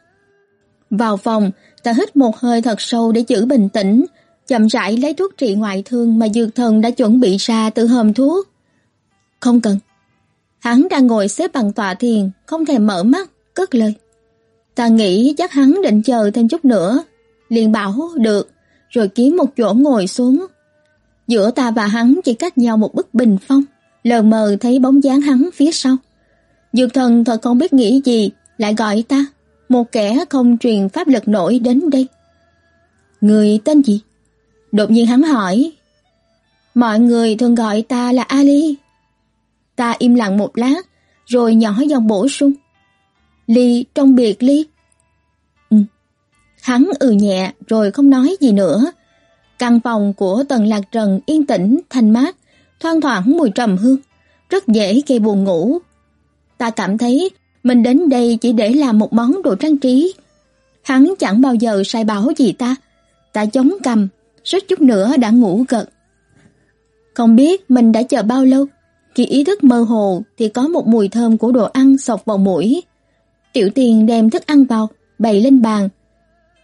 Vào phòng, ta hít một hơi thật sâu để giữ bình tĩnh, chậm rãi lấy thuốc trị ngoại thương mà dược thần đã chuẩn bị ra từ hòm thuốc. Không cần. Hắn đang ngồi xếp bằng tọa thiền, không thèm mở mắt, cất lời. Ta nghĩ chắc hắn định chờ thêm chút nữa, liền bảo được, rồi kiếm một chỗ ngồi xuống. Giữa ta và hắn chỉ cách nhau một bức bình phong, lờ mờ thấy bóng dáng hắn phía sau. Dược thần thật không biết nghĩ gì, lại gọi ta, một kẻ không truyền pháp lực nổi đến đây. Người tên gì? Đột nhiên hắn hỏi. Mọi người thường gọi ta là Ali. Ta im lặng một lát, rồi nhỏ giọng bổ sung. Ly trong biệt ly. Ừ. Hắn ừ nhẹ rồi không nói gì nữa. Căn phòng của Tần Lạc Trần yên tĩnh, thanh mát, thoang thoảng mùi trầm hương, rất dễ gây buồn ngủ. Ta cảm thấy mình đến đây chỉ để làm một món đồ trang trí. Hắn chẳng bao giờ sai bảo gì ta. Ta chống cầm, suýt chút nữa đã ngủ gật. Không biết mình đã chờ bao lâu, khi ý thức mơ hồ thì có một mùi thơm của đồ ăn sọc vào mũi. Tiểu tiền đem thức ăn vào, bày lên bàn.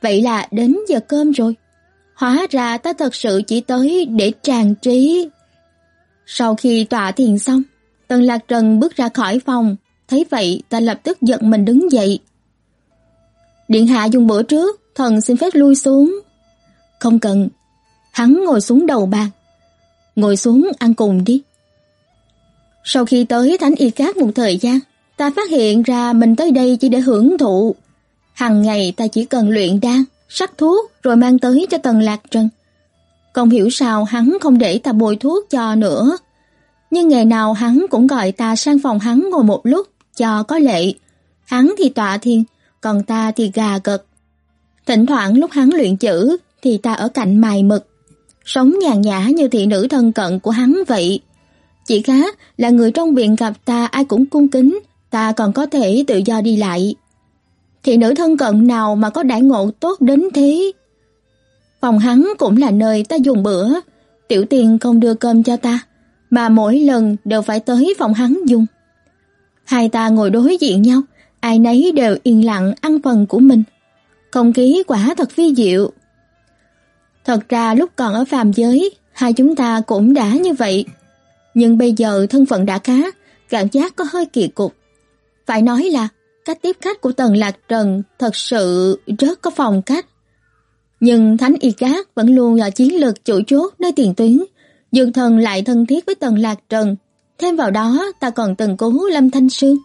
Vậy là đến giờ cơm rồi. Hóa ra ta thật sự chỉ tới để tràn trí. Sau khi tọa thiền xong, Tần Lạc Trần bước ra khỏi phòng, thấy vậy ta lập tức giận mình đứng dậy. Điện hạ dùng bữa trước, thần xin phép lui xuống. Không cần, hắn ngồi xuống đầu bàn. Ngồi xuống ăn cùng đi. Sau khi tới Thánh Y Cát một thời gian, ta phát hiện ra mình tới đây chỉ để hưởng thụ. Hằng ngày ta chỉ cần luyện đan, sắc thuốc rồi mang tới cho Tần Lạc Trần. Không hiểu sao hắn không để ta bôi thuốc cho nữa. Nhưng ngày nào hắn cũng gọi ta sang phòng hắn ngồi một lúc cho có lệ. Hắn thì tọa thiền, còn ta thì gà gật. Thỉnh thoảng lúc hắn luyện chữ thì ta ở cạnh mài mực. Sống nhàn nhã như thị nữ thân cận của hắn vậy. Chỉ khác là người trong viện gặp ta ai cũng cung kính, ta còn có thể tự do đi lại. Thị nữ thân cận nào mà có đại ngộ tốt đến thế? Phòng hắn cũng là nơi ta dùng bữa, tiểu tiền không đưa cơm cho ta, mà mỗi lần đều phải tới phòng hắn dùng. Hai ta ngồi đối diện nhau, ai nấy đều yên lặng ăn phần của mình. Không khí quả thật phi diệu. Thật ra lúc còn ở phàm giới, hai chúng ta cũng đã như vậy. Nhưng bây giờ thân phận đã khá cảm giác có hơi kỳ cục. Phải nói là cách tiếp khách của Tần Lạc Trần thật sự rất có phong cách. Nhưng Thánh Y Cát vẫn luôn là chiến lược chủ chốt nơi tiền tuyến, Dương Thần lại thân thiết với Tần Lạc Trần. Thêm vào đó, ta còn từng cứu Lâm Thanh Sương.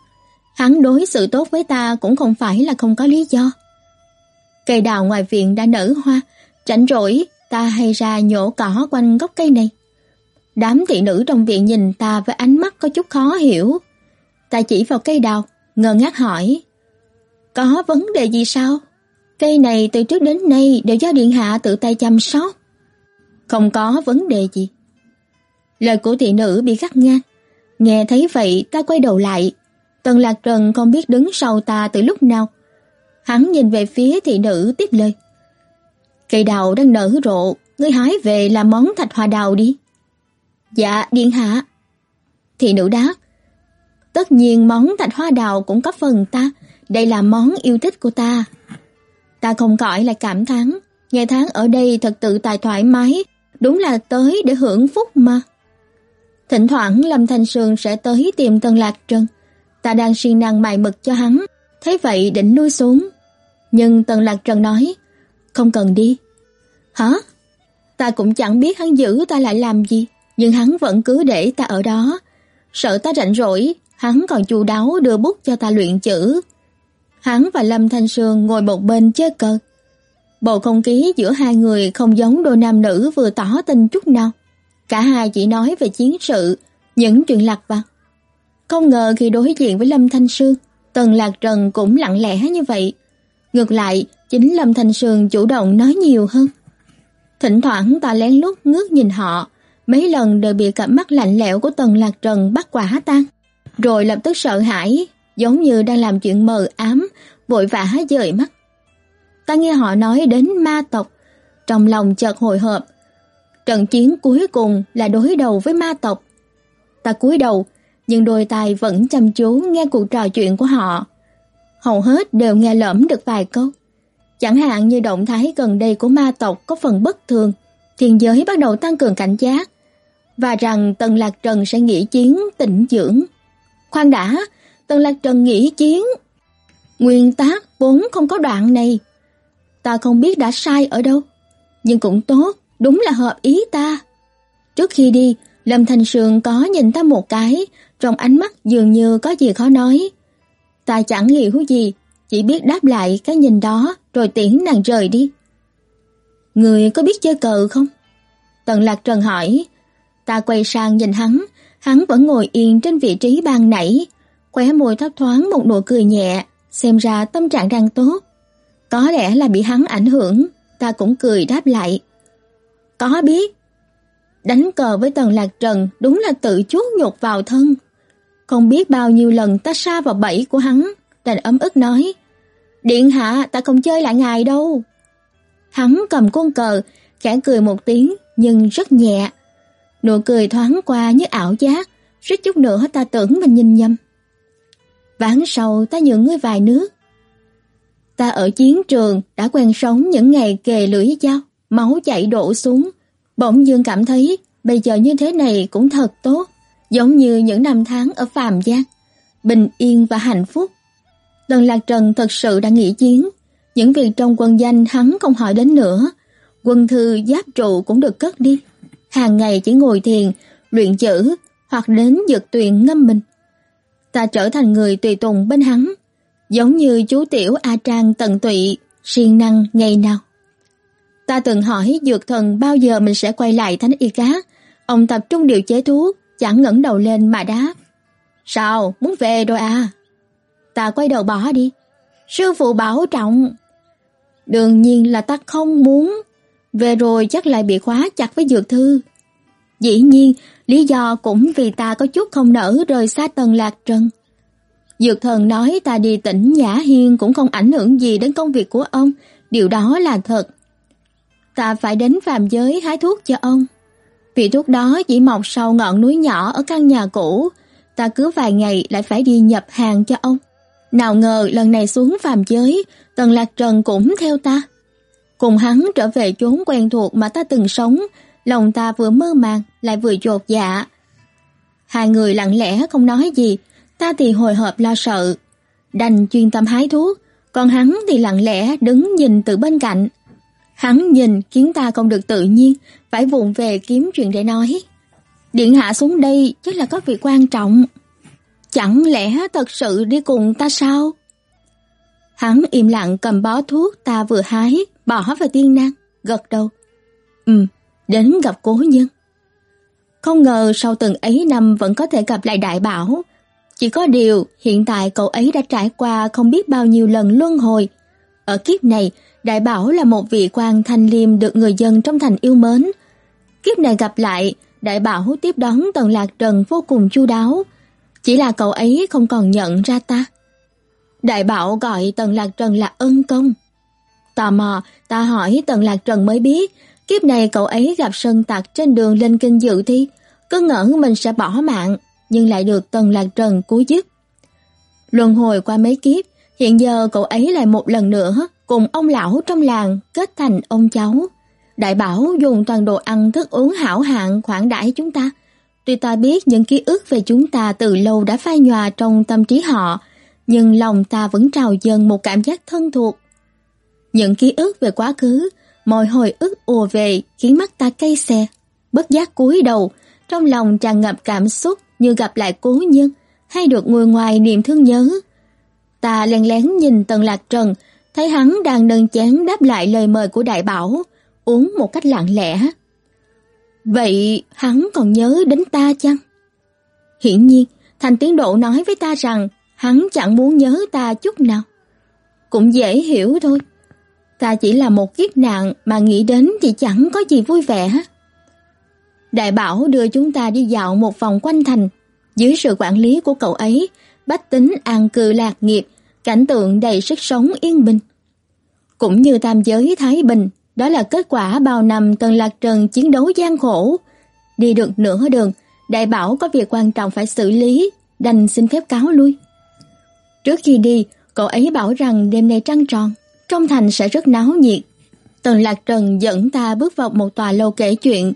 Hắn đối xử tốt với ta cũng không phải là không có lý do. Cây đào ngoài viện đã nở hoa, rảnh rỗi ta hay ra nhổ cỏ quanh gốc cây này. Đám thị nữ trong viện nhìn ta với ánh mắt có chút khó hiểu. Ta chỉ vào cây đào, ngơ ngác hỏi. Có vấn đề gì sao? Cây này từ trước đến nay đều do Điện Hạ tự tay chăm sóc. Không có vấn đề gì. Lời của thị nữ bị cắt ngang. Nghe thấy vậy ta quay đầu lại. Tần Lạc Trần không biết đứng sau ta từ lúc nào. Hắn nhìn về phía thị nữ tiếp lời. Cây đào đang nở rộ, ngươi hái về làm món thạch hoa đào đi. Dạ, điện hạ. Thị nữ đáp. Tất nhiên món thạch hoa đào cũng có phần ta, đây là món yêu thích của ta. Ta không khỏi lại cảm thán, ngày tháng ở đây thật tự tài thoải mái, đúng là tới để hưởng phúc mà. Thỉnh thoảng Lâm Thanh Sương sẽ tới tìm Tân Lạc Trân. Ta đang siêng năng mài mực cho hắn, thấy vậy định nuôi xuống. Nhưng Tân Lạc Trân nói, không cần đi. Hả? Ta cũng chẳng biết hắn giữ ta lại làm gì, nhưng hắn vẫn cứ để ta ở đó. Sợ ta rảnh rỗi, hắn còn chu đáo đưa bút cho ta luyện chữ. Hắn và Lâm Thanh Sương ngồi một bên chơi cờ. Bầu không khí giữa hai người không giống đôi nam nữ vừa tỏ tình chút nào. Cả hai chỉ nói về chiến sự, những chuyện lặt vặt. Không ngờ khi đối diện với Lâm Thanh Sương, Tần Lạc Trần cũng lặng lẽ như vậy. Ngược lại, chính Lâm Thanh Sương chủ động nói nhiều hơn. Thỉnh thoảng ta lén lút ngước nhìn họ, mấy lần đều bị cặp mắt lạnh lẽo của Tần Lạc Trần bắt quả tan, rồi lập tức sợ hãi, giống như đang làm chuyện mờ ám, vội vã dời mắt. Ta nghe họ nói đến ma tộc, trong lòng chợt hồi hộp. Trận chiến cuối cùng là đối đầu với ma tộc. Ta cúi đầu, nhưng đôi tai vẫn chăm chú nghe cuộc trò chuyện của họ. Hầu hết đều nghe lẫm được vài câu. Chẳng hạn như động thái gần đây của ma tộc có phần bất thường, thiên giới bắt đầu tăng cường cảnh giác và rằng Tần Lạc Trần sẽ nghỉ chiến tĩnh dưỡng. Khoan đã, Tần Lạc Trần nghỉ chiến. Nguyên tác vốn không có đoạn này. Ta không biết đã sai ở đâu, nhưng cũng tốt, đúng là hợp ý ta. Trước khi đi, Lâm Thành Sương có nhìn ta một cái, trong ánh mắt dường như có gì khó nói. Ta chẳng hiểu gì, chỉ biết đáp lại cái nhìn đó rồi tiễn nàng rời đi. Người có biết chơi cờ không? Tần Lạc Trần hỏi. Ta quay sang nhìn hắn, hắn vẫn ngồi yên trên vị trí ban nãy, khóe môi thấp thoáng một nụ cười nhẹ, xem ra tâm trạng đang tốt. Có lẽ là bị hắn ảnh hưởng, ta cũng cười đáp lại. Có biết. Đánh cờ với Tần Lạc Trần đúng là tự chuốc nhục vào thân. Không biết bao nhiêu lần ta sa vào bẫy của hắn, đành ấm ức nói. Điện hạ, ta không chơi lại ngài đâu. Hắn cầm quân cờ, khẽ cười một tiếng nhưng rất nhẹ. Nụ cười thoáng qua như ảo giác, suýt chút nữa ta tưởng mình nhìn nhầm. Ván sau ta nhượng ngươi vài nước. Ta ở chiến trường đã quen sống những ngày kề lưỡi dao, máu chảy đổ xuống. Bỗng dưng cảm thấy bây giờ như thế này cũng thật tốt, giống như những năm tháng ở phàm gian, bình yên và hạnh phúc. Tần Lạc Trần thật sự đã nghỉ chiến, những việc trong quân danh hắn không hỏi đến nữa, quân thư giáp trụ cũng được cất đi. Hàng ngày chỉ ngồi thiền, luyện chữ hoặc đến dược tuyền ngâm mình. Ta trở thành người tùy tùng bên hắn, giống như chú tiểu A Trang tận tụy, siêng năng ngày nào. Ta từng hỏi dược thần bao giờ mình sẽ quay lại Thánh Y cá, ông tập trung điều chế thuốc, chẳng ngẩng đầu lên mà đáp. Sao, muốn về rồi à? Ta quay đầu bỏ đi. Sư phụ bảo trọng. Đương nhiên là ta không muốn. Về rồi chắc lại bị khóa chặt với dược thư. Dĩ nhiên, lý do cũng vì ta có chút không nỡ rời xa tần lạc trần. Dược thần nói ta đi tỉnh Nhã Hiên cũng không ảnh hưởng gì đến công việc của ông, điều đó là thật. Ta phải đến phàm giới hái thuốc cho ông. Vị thuốc đó chỉ mọc sau ngọn núi nhỏ ở căn nhà cũ, ta cứ vài ngày lại phải đi nhập hàng cho ông. Nào ngờ lần này xuống phàm giới, Tần Lạc Trần cũng theo ta. Cùng hắn trở về chốn quen thuộc mà ta từng sống, lòng ta vừa mơ màng lại vừa dột dạ. Hai người lặng lẽ không nói gì, ta thì hồi hộp lo sợ. Đành chuyên tâm hái thuốc, còn hắn thì lặng lẽ đứng nhìn từ bên cạnh. Hắn nhìn khiến ta không được tự nhiên, phải vụng về kiếm chuyện để nói. Điện hạ xuống đây chắc là có việc quan trọng. Chẳng lẽ thật sự đi cùng ta sao? Hắn im lặng cầm bó thuốc ta vừa hái, bỏ vào tiên năng, gật đầu. Ừ, đến gặp cố nhân. Không ngờ sau từng ấy năm vẫn có thể gặp lại đại bảo. Chỉ có điều hiện tại cậu ấy đã trải qua không biết bao nhiêu lần luân hồi. Ở kiếp này, đại bảo là một vị quan thanh liêm được người dân trong thành yêu mến. Kiếp này gặp lại, đại bảo tiếp đón tần lạc trần vô cùng chu đáo. Chỉ là cậu ấy không còn nhận ra ta. Đại bảo gọi Tần Lạc Trần là ân công. Tò mò, ta hỏi Tần Lạc Trần mới biết, kiếp này cậu ấy gặp sơn tặc trên đường lên kinh dự thi, cứ ngỡ mình sẽ bỏ mạng, nhưng lại được Tần Lạc Trần cứu giúp. Luân hồi qua mấy kiếp, hiện giờ cậu ấy lại một lần nữa cùng ông lão trong làng kết thành ông cháu. Đại bảo dùng toàn đồ ăn thức uống hảo hạng khoản đãi chúng ta. Tuy ta biết những ký ức về chúng ta từ lâu đã phai nhòa trong tâm trí họ, nhưng lòng ta vẫn trào dâng một cảm giác thân thuộc. Những ký ức về quá khứ, mọi hồi ức ùa về khiến mắt ta cay xè, bất giác cúi đầu, trong lòng tràn ngập cảm xúc như gặp lại cố nhân hay được ngồi ngoài niềm thương nhớ. Ta lén lén nhìn Tần Lạc Trần, thấy hắn đang nâng chén đáp lại lời mời của đại bảo, uống một cách lặng lẽ. Vậy hắn còn nhớ đến ta chăng? Hiển nhiên, Thành Tiến Độ nói với ta rằng hắn chẳng muốn nhớ ta chút nào. Cũng dễ hiểu thôi. Ta chỉ là một kiếp nạn mà nghĩ đến thì chẳng có gì vui vẻ. Đại bảo đưa chúng ta đi dạo một vòng quanh thành. Dưới sự quản lý của cậu ấy, bách tính an cư lạc nghiệp, cảnh tượng đầy sức sống yên bình. Cũng như tam giới Thái Bình, đó là kết quả bao năm Tần Lạc Trần chiến đấu gian khổ. Đi được nửa đường, đại bảo có việc quan trọng phải xử lý, đành xin phép cáo lui. Trước khi đi, cậu ấy bảo rằng đêm nay trăng tròn, trong thành sẽ rất náo nhiệt. Tần Lạc Trần dẫn ta bước vào một tòa lâu kể chuyện.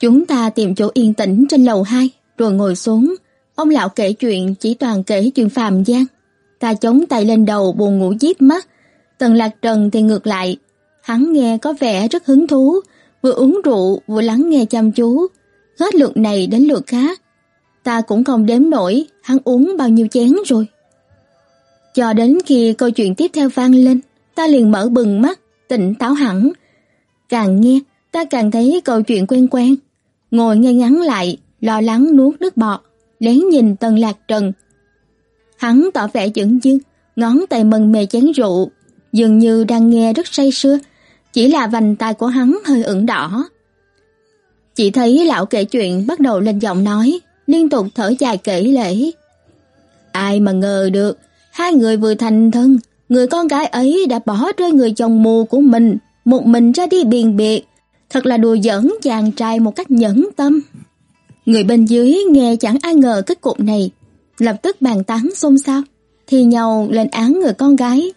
Chúng ta tìm chỗ yên tĩnh trên lầu 2, rồi ngồi xuống. Ông lão kể chuyện chỉ toàn kể chuyện phàm gian. Ta chống tay lên đầu buồn ngủ giết mắt. Tần Lạc Trần thì ngược lại. Hắn nghe có vẻ rất hứng thú, vừa uống rượu vừa lắng nghe chăm chú. Hết lượt này đến lượt khác. Ta cũng không đếm nổi hắn uống bao nhiêu chén rồi. Cho đến khi câu chuyện tiếp theo vang lên, ta liền mở bừng mắt, tỉnh táo hẳn. Càng nghe, ta càng thấy câu chuyện quen quen. Ngồi ngay ngắn lại, lo lắng nuốt nước bọt, lén nhìn Tần Lạc Trần. Hắn tỏ vẻ dững dưng, ngón tay mần mề chén rượu, dường như đang nghe rất say sưa, chỉ là vành tai của hắn hơi ửng đỏ. Chỉ thấy lão kể chuyện bắt đầu lên giọng nói, liên tục thở dài kể lễ. Ai mà ngờ được, hai người vừa thành thân, người con gái ấy đã bỏ rơi người chồng mù của mình, một mình ra đi biền biệt, thật là đùa giỡn chàng trai một cách nhẫn tâm. Người bên dưới nghe chẳng ai ngờ kết cục này, lập tức bàn tán xôn xao, thì nhau lên án người con gái.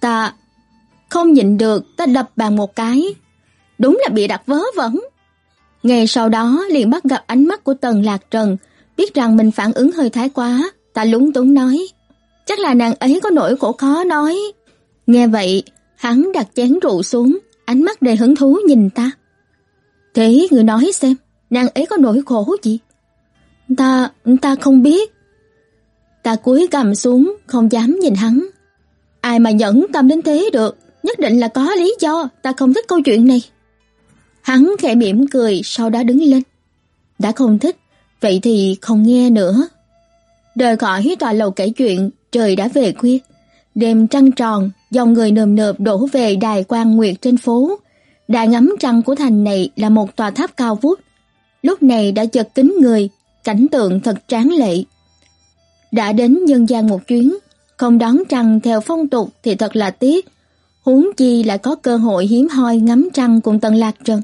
Ta không nhịn được, ta đập bàn một cái. Đúng là bị đặt vớ vẩn. Ngay sau đó liền bắt gặp ánh mắt của Tần Lạc Trần, biết rằng mình phản ứng hơi thái quá, ta lúng túng nói. Chắc là nàng ấy có nỗi khổ khó nói. Nghe vậy, hắn đặt chén rượu xuống, ánh mắt đầy hứng thú nhìn ta. Thế người nói xem, nàng ấy có nỗi khổ gì? Ta, ta không biết. Ta cúi gằm xuống, không dám nhìn hắn. Ai mà nhẫn tâm đến thế được, nhất định là có lý do, ta không thích câu chuyện này. Hắn khẽ mỉm cười, sau đó đứng lên. Đã không thích, vậy thì không nghe nữa. Rời khỏi tòa lầu kể chuyện, trời đã về khuya. Đêm trăng tròn, dòng người nườm nượp đổ về đài quan nguyệt trên phố. Đài ngắm trăng của thành này là một tòa tháp cao vút. Lúc này đã chật kín người, cảnh tượng thật tráng lệ. Đã đến nhân gian một chuyến, không đón trăng theo phong tục thì thật là tiếc. Huống chi lại có cơ hội hiếm hoi ngắm trăng cùng Tần Lạc Trần.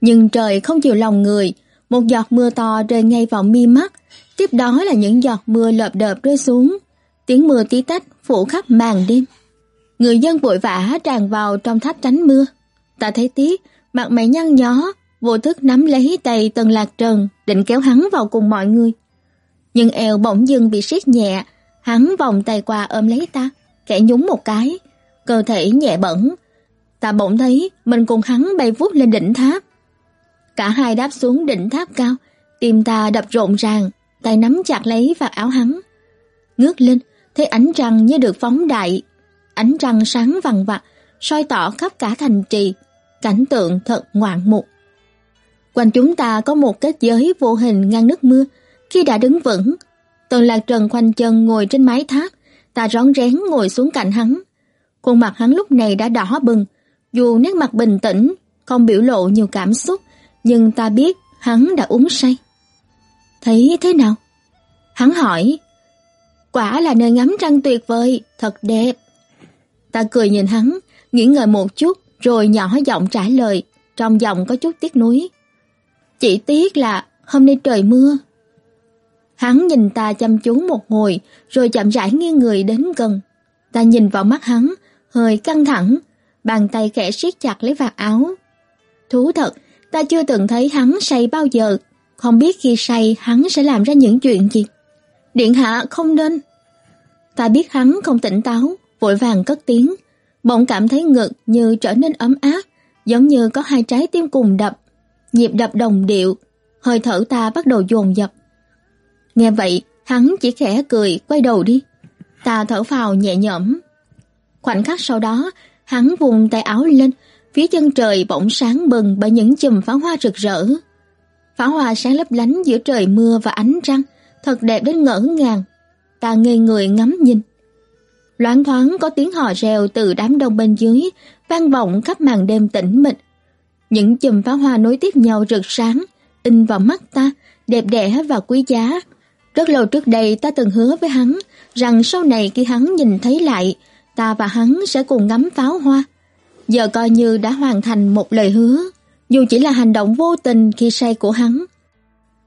Nhưng trời không chịu lòng người, một giọt mưa to rơi ngay vào mi mắt, tiếp đó là những giọt mưa lợp đợp rơi xuống, tiếng mưa tí tách phủ khắp màn đêm. Người dân vội vã tràn vào trong tháp tránh mưa. Ta thấy tiếc, mặt mày nhăn nhó, vô thức nắm lấy tay Tần Lạc Trần, định kéo hắn vào cùng mọi người. Nhưng eo bỗng dưng bị siết nhẹ, hắn vòng tay qua ôm lấy ta, kẻ nhúng một cái, cơ thể nhẹ bẩn. Ta bỗng thấy mình cùng hắn bay vút lên đỉnh tháp. Cả hai đáp xuống đỉnh tháp cao, tim ta đập rộn ràng, tay nắm chặt lấy vạt áo hắn. Ngước lên, thấy ánh trăng như được phóng đại. Ánh trăng sáng vằn vặt, soi tỏ khắp cả thành trì, cảnh tượng thật ngoạn mục. Quanh chúng ta có một kết giới vô hình ngăn nước mưa, khi đã đứng vững, Tần Lạc Trần khoanh chân ngồi trên mái tháp, ta rón rén ngồi xuống cạnh hắn. Khuôn mặt hắn lúc này đã đỏ bừng, dù nét mặt bình tĩnh, không biểu lộ nhiều cảm xúc, nhưng ta biết hắn đã uống say. Thấy thế nào? Hắn hỏi. Quả là nơi ngắm trăng tuyệt vời, thật đẹp. Ta cười nhìn hắn, nghĩ ngợi một chút, rồi nhỏ giọng trả lời, trong giọng có chút tiếc nuối. Chỉ tiếc là hôm nay trời mưa. Hắn nhìn ta chăm chú một hồi, rồi chậm rãi nghiêng người đến gần. Ta nhìn vào mắt hắn, hơi căng thẳng, bàn tay khẽ siết chặt lấy vạt áo. Thú thật, ta chưa từng thấy hắn say bao giờ, không biết khi say hắn sẽ làm ra những chuyện gì. Điện hạ không nên. Ta biết hắn không tỉnh táo, vội vàng cất tiếng, bỗng cảm thấy ngực như trở nên ấm áp, giống như có hai trái tim cùng đập, nhịp đập đồng điệu, hơi thở ta bắt đầu dồn dập. Nghe vậy, hắn chỉ khẽ cười, quay đầu đi. Ta thở phào nhẹ nhõm. Khoảnh khắc sau đó, hắn vùng tay áo lên, phía chân trời bỗng sáng bừng bởi những chùm pháo hoa rực rỡ. Pháo hoa sáng lấp lánh giữa trời mưa và ánh trăng, thật đẹp đến ngỡ ngàng. Ta ngây người ngắm nhìn. Loáng thoáng có tiếng hò reo từ đám đông bên dưới, vang vọng khắp màn đêm tĩnh mịch. Những chùm pháo hoa nối tiếp nhau rực sáng, in vào mắt ta, đẹp đẽ và quý giá. Rất lâu trước đây ta từng hứa với hắn rằng sau này khi hắn nhìn thấy lại, ta và hắn sẽ cùng ngắm pháo hoa. Giờ coi như đã hoàn thành một lời hứa, dù chỉ là hành động vô tình khi say của hắn.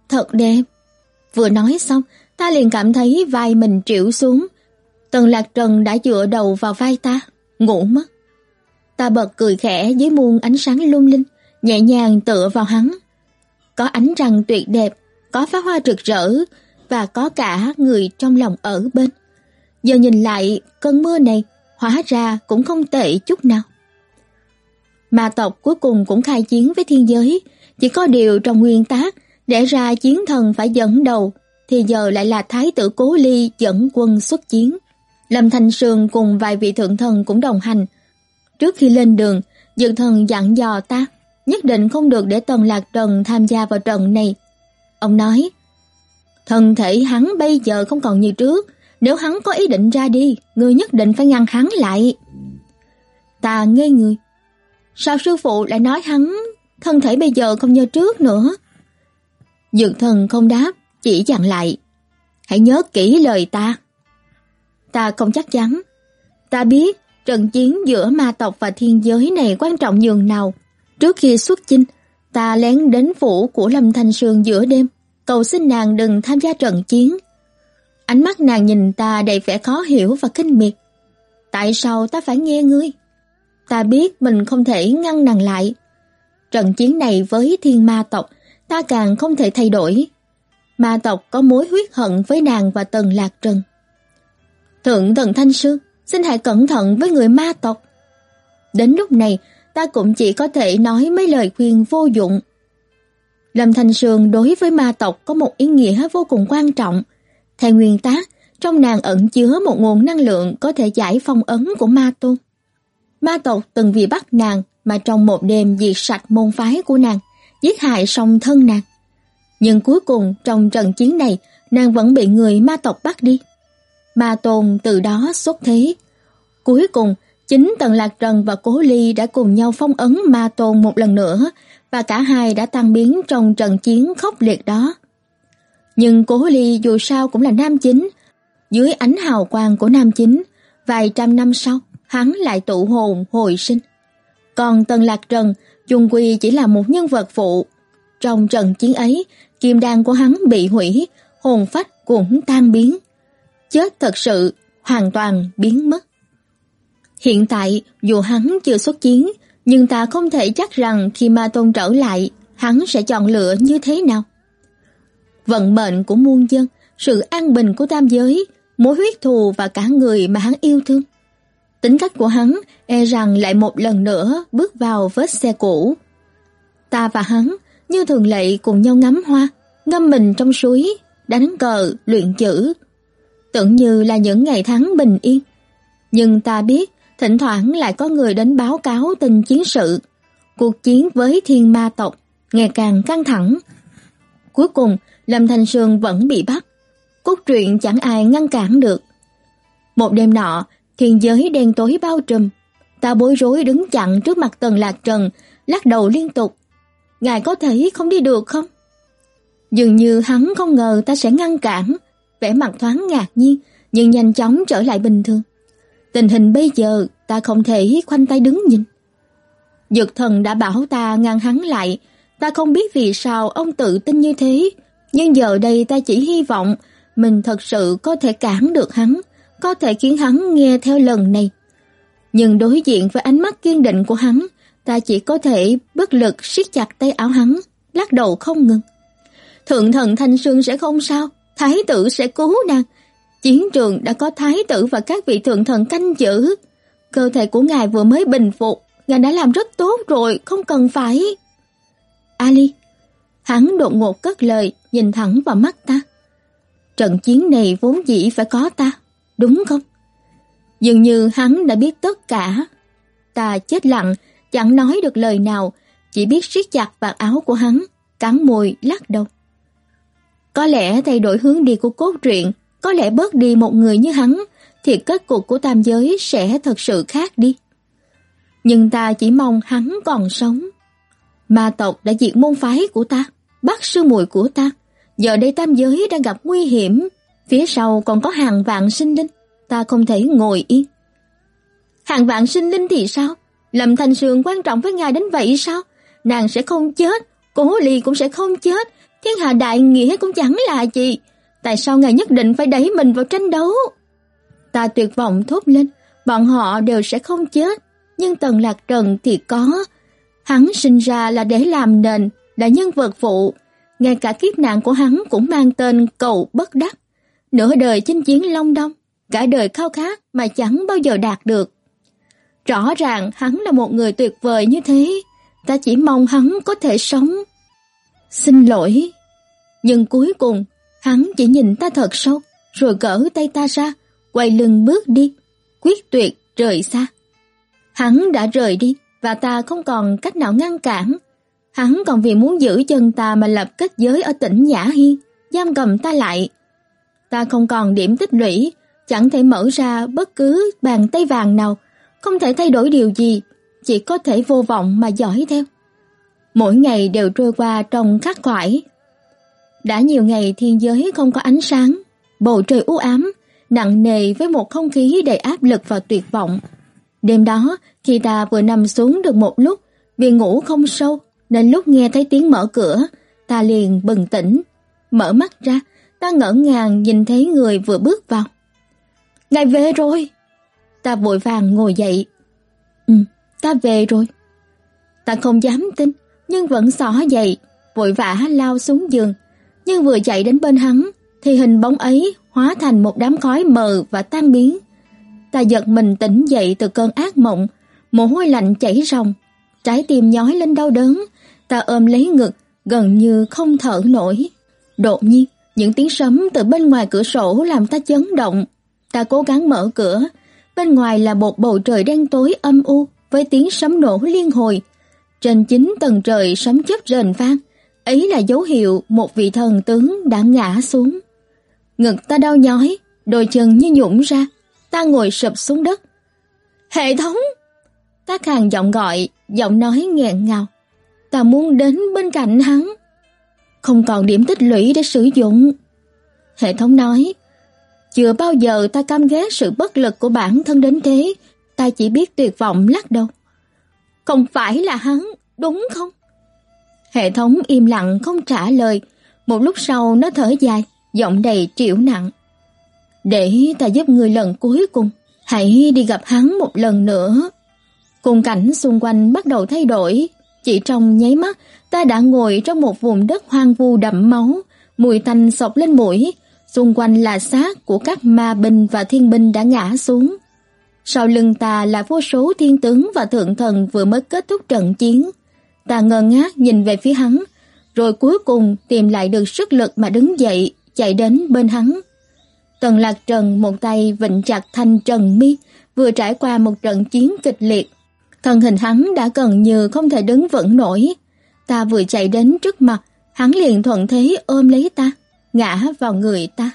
Thật đẹp. Vừa nói xong, ta liền cảm thấy vai mình triệu xuống. Tần Lạc Trần đã dựa đầu vào vai ta, ngủ mất. Ta bật cười khẽ dưới muôn ánh sáng lung linh, nhẹ nhàng tựa vào hắn. Có ánh trăng tuyệt đẹp, có pháo hoa rực rỡ và có cả người trong lòng ở bên. Giờ nhìn lại, cơn mưa này hóa ra cũng không tệ chút nào. Ma tộc cuối cùng cũng khai chiến với thiên giới, chỉ có điều trong nguyên tác để ra chiến thần phải dẫn đầu, thì giờ lại là thái tử Cố Ly dẫn quân xuất chiến. Lâm Thanh Sương cùng vài vị thượng thần cũng đồng hành. Trước khi lên đường, Dược thần dặn dò ta, nhất định không được để Tần Lạc Trần tham gia vào trận này. Ông nói, thân thể hắn bây giờ không còn như trước, nếu hắn có ý định ra đi, người nhất định phải ngăn hắn lại. Ta ngây người. Sao sư phụ lại nói hắn thân thể bây giờ không như trước nữa? Dược thần không đáp, chỉ dặn lại. Hãy nhớ kỹ lời ta. Ta không chắc chắn. Ta biết trận chiến giữa ma tộc và thiên giới này quan trọng nhường nào. Trước khi xuất chinh, ta lén đến phủ của Lâm Thanh Sương giữa đêm, cầu xin nàng đừng tham gia trận chiến. Ánh mắt nàng nhìn ta đầy vẻ khó hiểu và kinh miệt. Tại sao ta phải nghe ngươi? Ta biết mình không thể ngăn nàng lại. Trận chiến này với thiên ma tộc, ta càng không thể thay đổi. Ma tộc có mối huyết hận với nàng và Tần Lạc Trần. Thượng thần Thanh Sư, xin hãy cẩn thận với người ma tộc. Đến lúc này, ta cũng chỉ có thể nói mấy lời khuyên vô dụng. Lâm Thanh Sương đối với ma tộc có một ý nghĩa vô cùng quan trọng. Theo nguyên tác, trong nàng ẩn chứa một nguồn năng lượng có thể giải phong ấn của ma tôn. Ma tộc từng vì bắt nàng mà trong một đêm diệt sạch môn phái của nàng, giết hại song thân nàng. Nhưng cuối cùng trong trận chiến này, nàng vẫn bị người ma tộc bắt đi. Ma tôn từ đó xuất thế. Cuối cùng, chính Tần Lạc Trần và Cố Ly đã cùng nhau phong ấn ma tôn một lần nữa và cả hai đã tan biến trong trận chiến khốc liệt đó. Nhưng Cố Ly dù sao cũng là nam chính. Dưới ánh hào quang của nam chính, vài trăm năm sau, hắn lại tụ hồn hồi sinh. Còn Tần Lạc Trần, chung quy chỉ là một nhân vật phụ. Trong trận chiến ấy, kim đan của hắn bị hủy, hồn phách cũng tan biến. Chết thật sự, hoàn toàn biến mất. Hiện tại, dù hắn chưa xuất chiến, nhưng ta không thể chắc rằng khi Ma Tôn trở lại, hắn sẽ chọn lựa như thế nào. Vận mệnh của muôn dân, sự an bình của tam giới, mối huyết thù và cả người mà hắn yêu thương. Tính cách của hắn e rằng lại một lần nữa bước vào vết xe cũ. Ta và hắn như thường lệ cùng nhau ngắm hoa, ngâm mình trong suối, đánh cờ, luyện chữ. Tưởng như là những ngày tháng bình yên. Nhưng ta biết, thỉnh thoảng lại có người đến báo cáo tình chiến sự. Cuộc chiến với thiên ma tộc ngày càng căng thẳng. Cuối cùng, Lâm Thanh Sương vẫn bị bắt. Cốt truyện chẳng ai ngăn cản được. Một đêm nọ, thiên giới đen tối bao trùm. Ta bối rối đứng chặn trước mặt Tần Lạc Trần, lắc đầu liên tục. Ngài có thể không đi được không? Dường như hắn không ngờ ta sẽ ngăn cản, vẻ mặt thoáng ngạc nhiên, nhưng nhanh chóng trở lại bình thường. Tình hình bây giờ ta không thể khoanh tay đứng nhìn. Dược thần đã bảo ta ngăn hắn lại, ta không biết vì sao ông tự tin như thế, nhưng giờ đây ta chỉ hy vọng mình thật sự có thể cản được hắn, có thể khiến hắn nghe theo lần này. Nhưng đối diện với ánh mắt kiên định của hắn, ta chỉ có thể bất lực siết chặt tay áo hắn, lắc đầu không ngừng. Thượng thần Thanh Sương sẽ không sao, thái tử sẽ cứu nàng. Chiến trường đã có thái tử và các vị thượng thần canh giữ. Cơ thể của ngài vừa mới bình phục, ngài đã làm rất tốt rồi, không cần phải. Ali, hắn đột ngột cất lời, nhìn thẳng vào mắt ta. Trận chiến này vốn dĩ phải có ta, đúng không? Dường như hắn đã biết tất cả. Ta chết lặng, chẳng nói được lời nào, chỉ biết siết chặt vạt áo của hắn, cắn môi lắc đầu. Có lẽ thay đổi hướng đi của cốt truyện, có lẽ bớt đi một người như hắn, thì kết cục của tam giới sẽ thật sự khác đi. Nhưng ta chỉ mong hắn còn sống. Ma tộc đã diệt môn phái của ta, bắt sư muội của ta. Giờ đây tam giới đang gặp nguy hiểm, phía sau còn có hàng vạn sinh linh, ta không thể ngồi yên. Hàng vạn sinh linh thì sao? Lâm Thanh Sương quan trọng với ngài đến vậy sao? Nàng sẽ không chết, Cố Ly cũng sẽ không chết, thiên hạ đại nghĩa cũng chẳng là gì. Tại sao ngài nhất định phải đẩy mình vào tranh đấu? Ta tuyệt vọng thốt lên, bọn họ đều sẽ không chết. nhưng Tần Lạc Trần thì có. Hắn sinh ra là để làm nền, là nhân vật phụ, ngay cả kiếp nạn của hắn cũng mang tên cầu bất đắc. Nửa đời chinh chiến long đong, cả đời khao khát mà chẳng bao giờ đạt được. Rõ ràng hắn là một người tuyệt vời như thế, ta chỉ mong hắn có thể sống. Xin lỗi. Nhưng cuối cùng, hắn chỉ nhìn ta thật sâu, rồi gỡ tay ta ra, quay lưng bước đi, quyết tuyệt rời xa. Hắn đã rời đi và ta không còn cách nào ngăn cản. Hắn còn vì muốn giữ chân ta mà lập kết giới ở tỉnh Nhã Hiên, giam cầm ta lại. Ta không còn điểm tích lũy, chẳng thể mở ra bất cứ bàn tay vàng nào, không thể thay đổi điều gì, chỉ có thể vô vọng mà dõi theo. Mỗi ngày đều trôi qua trong khắc khoải. Đã nhiều ngày thiên giới không có ánh sáng, bầu trời u ám, nặng nề với một không khí đầy áp lực và tuyệt vọng. Đêm đó, khi ta vừa nằm xuống được một lúc, vì ngủ không sâu, nên lúc nghe thấy tiếng mở cửa, ta liền bừng tỉnh. Mở mắt ra, ta ngỡ ngàng nhìn thấy người vừa bước vào. Ngài về rồi. Ta vội vàng ngồi dậy. Ừ, ta về rồi. Ta không dám tin, nhưng vẫn xỏ dậy, vội vã lao xuống giường. Nhưng vừa chạy đến bên hắn, thì hình bóng ấy hóa thành một đám khói mờ và tan biến. Ta giật mình tỉnh dậy từ cơn ác mộng, mồ hôi lạnh chảy ròng, trái tim nhói lên đau đớn, ta ôm lấy ngực, gần như không thở nổi. Đột nhiên, những tiếng sấm từ bên ngoài cửa sổ làm ta chấn động. Ta cố gắng mở cửa, bên ngoài là một bầu trời đen tối âm u với tiếng sấm nổ liên hồi. Trên chín tầng trời sấm chớp rền vang, ấy là dấu hiệu một vị thần tướng đã ngã xuống. Ngực ta đau nhói, đôi chân như nhũn ra, ta ngồi sụp xuống đất. "Hệ thống!" Ta khàn giọng gọi, giọng nói nghẹn ngào. Ta muốn đến bên cạnh hắn, không còn điểm tích lũy để sử dụng. Hệ thống nói, chưa bao giờ ta cam ghét sự bất lực của bản thân đến thế, ta chỉ biết tuyệt vọng lắc đầu. Không phải là hắn, đúng không? Hệ thống im lặng không trả lời, một lúc sau nó thở dài, giọng đầy triểu nặng. Để ta giúp người lần cuối cùng, hãy đi gặp hắn một lần nữa. Cùng cảnh xung quanh bắt đầu thay đổi, chỉ trong nháy mắt, ta đã ngồi trong một vùng đất hoang vu đậm máu, mùi tanh sộc lên mũi, xung quanh là xác của các ma binh và thiên binh đã ngã xuống. Sau lưng ta là vô số thiên tướng và thượng thần vừa mới kết thúc trận chiến. Ta ngơ ngác nhìn về phía hắn, rồi cuối cùng tìm lại được sức lực mà đứng dậy, chạy đến bên hắn. Tần Lạc Trần một tay vịnh chặt thanh trần mi, vừa trải qua một trận chiến kịch liệt. Thân hình hắn đã gần như không thể đứng vững nổi. Ta vừa chạy đến trước mặt, hắn liền thuận thế ôm lấy ta, ngã vào người ta.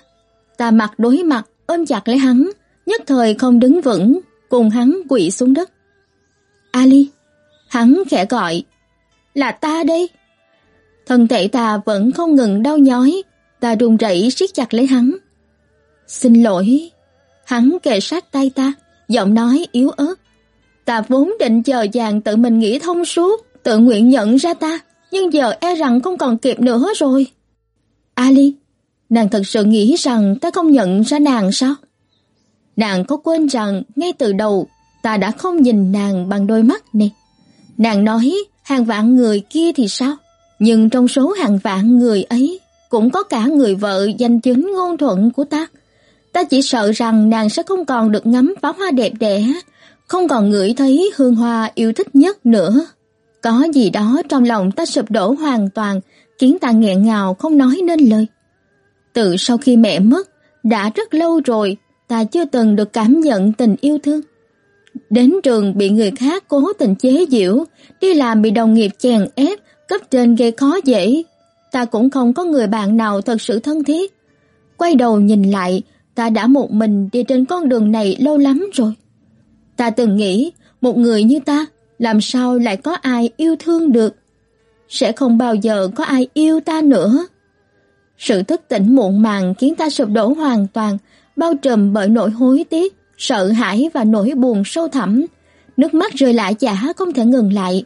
Ta mặt đối mặt, ôm chặt lấy hắn, nhất thời không đứng vững, cùng hắn quỵ xuống đất. Ali, hắn khẽ gọi, là ta đây. Thân thể ta vẫn không ngừng đau nhói, ta run rẩy siết chặt lấy hắn. Xin lỗi. Hắn kề sát tay ta, giọng nói yếu ớt. Ta vốn định chờ chàng tự mình nghĩ thông suốt, tự nguyện nhận ra ta, nhưng giờ e rằng không còn kịp nữa rồi. Ali, nàng thật sự nghĩ rằng ta không nhận ra nàng sao? Nàng có quên rằng ngay từ đầu ta đã không nhìn nàng bằng đôi mắt này. Nàng nói hàng vạn người kia thì sao? Nhưng trong số hàng vạn người ấy cũng có cả người vợ danh chính ngôn thuận của ta. Ta chỉ sợ rằng nàng sẽ không còn được ngắm pháo hoa đẹp đẽ, không còn ngửi thấy hương hoa yêu thích nhất nữa. Có gì đó trong lòng ta sụp đổ hoàn toàn, khiến ta nghẹn ngào không nói nên lời. Từ sau khi mẹ mất, đã rất lâu rồi, ta chưa từng được cảm nhận tình yêu thương. Đến trường bị người khác cố tình chế giễu, đi làm bị đồng nghiệp chèn ép, cấp trên gây khó dễ. Ta cũng không có người bạn nào thật sự thân thiết. Quay đầu nhìn lại, ta đã một mình đi trên con đường này lâu lắm rồi. Ta từng nghĩ, một người như ta, làm sao lại có ai yêu thương được? Sẽ không bao giờ có ai yêu ta nữa. Sự thức tỉnh muộn màng khiến ta sụp đổ hoàn toàn, bao trùm bởi nỗi hối tiếc, sợ hãi và nỗi buồn sâu thẳm. Nước mắt rơi lã chả không thể ngừng lại.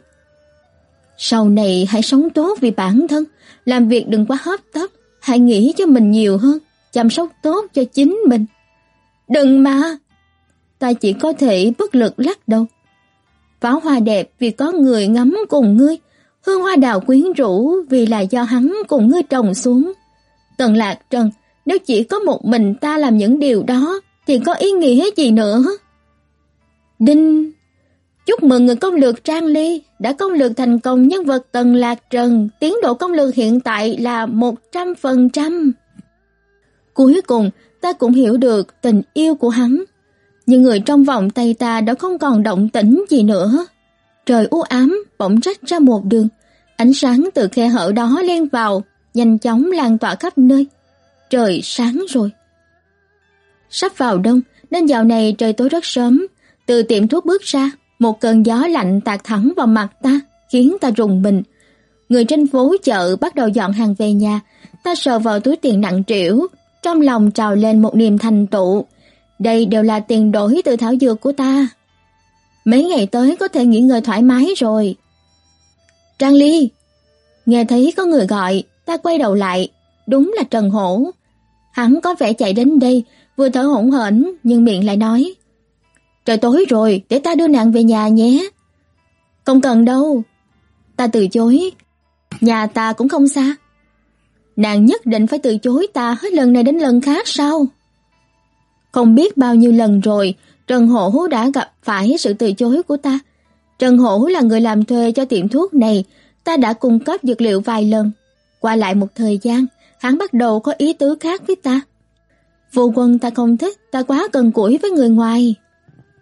Sau này hãy sống tốt vì bản thân, làm việc đừng quá hấp tấp, hãy nghĩ cho mình nhiều hơn, chăm sóc tốt cho chính mình. Đừng mà! Ta chỉ có thể bất lực lắc đầu. pháo hoa đẹp vì có người ngắm cùng ngươi, hương hoa đào quyến rũ vì là do hắn cùng ngươi trồng xuống. Tần Lạc Trần, nếu chỉ có một mình ta làm những điều đó thì có ý nghĩa gì nữa? Đinh Chúc mừng người công lược Trang Ly đã công lược thành công nhân vật Tần Lạc Trần, tiến độ công lược hiện tại là 100%. Cuối cùng, ta cũng hiểu được tình yêu của hắn. Nhưng người trong vòng tay ta đã không còn động tĩnh gì nữa. Trời u ám bỗng rách ra một đường, ánh sáng từ khe hở đó len vào, nhanh chóng lan tỏa khắp nơi. Trời sáng rồi. Sắp vào đông, nên dạo này trời tối rất sớm, từ tiệm thuốc bước ra, một cơn gió lạnh tạt thẳng vào mặt ta, khiến ta rùng mình. Người trên phố chợ bắt đầu dọn hàng về nhà, ta sờ vào túi tiền nặng trĩu, trong lòng trào lên một niềm thành tựu. Đây đều là tiền đổi từ thảo dược của ta. Mấy ngày tới có thể nghỉ ngơi thoải mái rồi. Trang Ly! Nghe thấy có người gọi, ta quay đầu lại, đúng là Trần Hổ. Hắn có vẻ chạy đến đây, vừa thở hổn hển nhưng miệng lại nói: Trời tối rồi, để ta đưa nàng về nhà nhé. Không cần đâu. Ta từ chối. Nhà ta cũng không xa. Nàng nhất định phải từ chối ta hết lần này đến lần khác sao? Không biết bao nhiêu lần rồi, Trần Hổ đã gặp phải sự từ chối của ta. Trần Hổ là người làm thuê cho tiệm thuốc này, ta đã cung cấp dược liệu vài lần. Qua lại một thời gian, hắn bắt đầu có ý tứ khác với ta. Vô quân ta không thích, ta quá cần củi với người ngoài.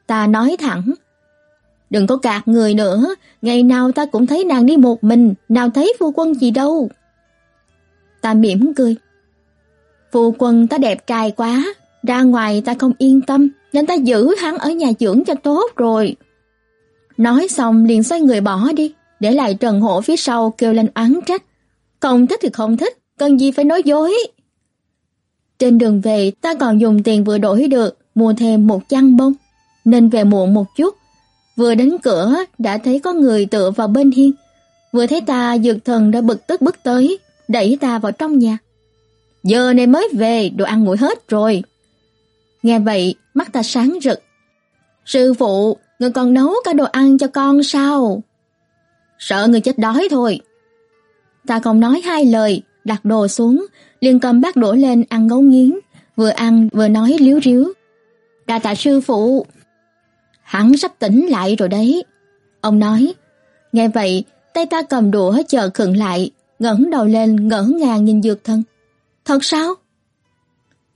Ta nói thẳng. Đừng có cạt người nữa, ngày nào ta cũng thấy nàng đi một mình, nào thấy phu quân gì đâu. Ta mỉm cười. Phu quân ta đẹp trai quá, ra ngoài ta không yên tâm, nên ta giữ hắn ở nhà dưỡng cho tốt rồi. Nói xong liền xoay người bỏ đi, để lại Trần Hổ phía sau kêu lên oán trách. Không thích thì không thích, cần gì phải nói dối. Trên đường về ta còn dùng tiền vừa đổi được, mua thêm một chăn bông nên về muộn một chút. Vừa đến cửa đã thấy có người tựa vào bên hiên. Vừa thấy ta dược thần đã bực tức bước tới, đẩy ta vào trong nhà. Giờ này mới về, đồ ăn nguội hết rồi. Nghe vậy, mắt ta sáng rực. Sư phụ, người còn nấu cả đồ ăn cho con sao? Sợ người chết đói thôi. Ta không nói hai lời, đặt đồ xuống, liền cầm bát đổ lên ăn ngấu nghiến, vừa ăn vừa nói liếu riếu. Đà tạ sư phụ. Hắn sắp tỉnh lại rồi đấy. Ông nói. Nghe vậy, tay ta cầm đũa chờ khựng lại, ngẩng đầu lên ngỡ ngàng nhìn dược thân. Thật sao?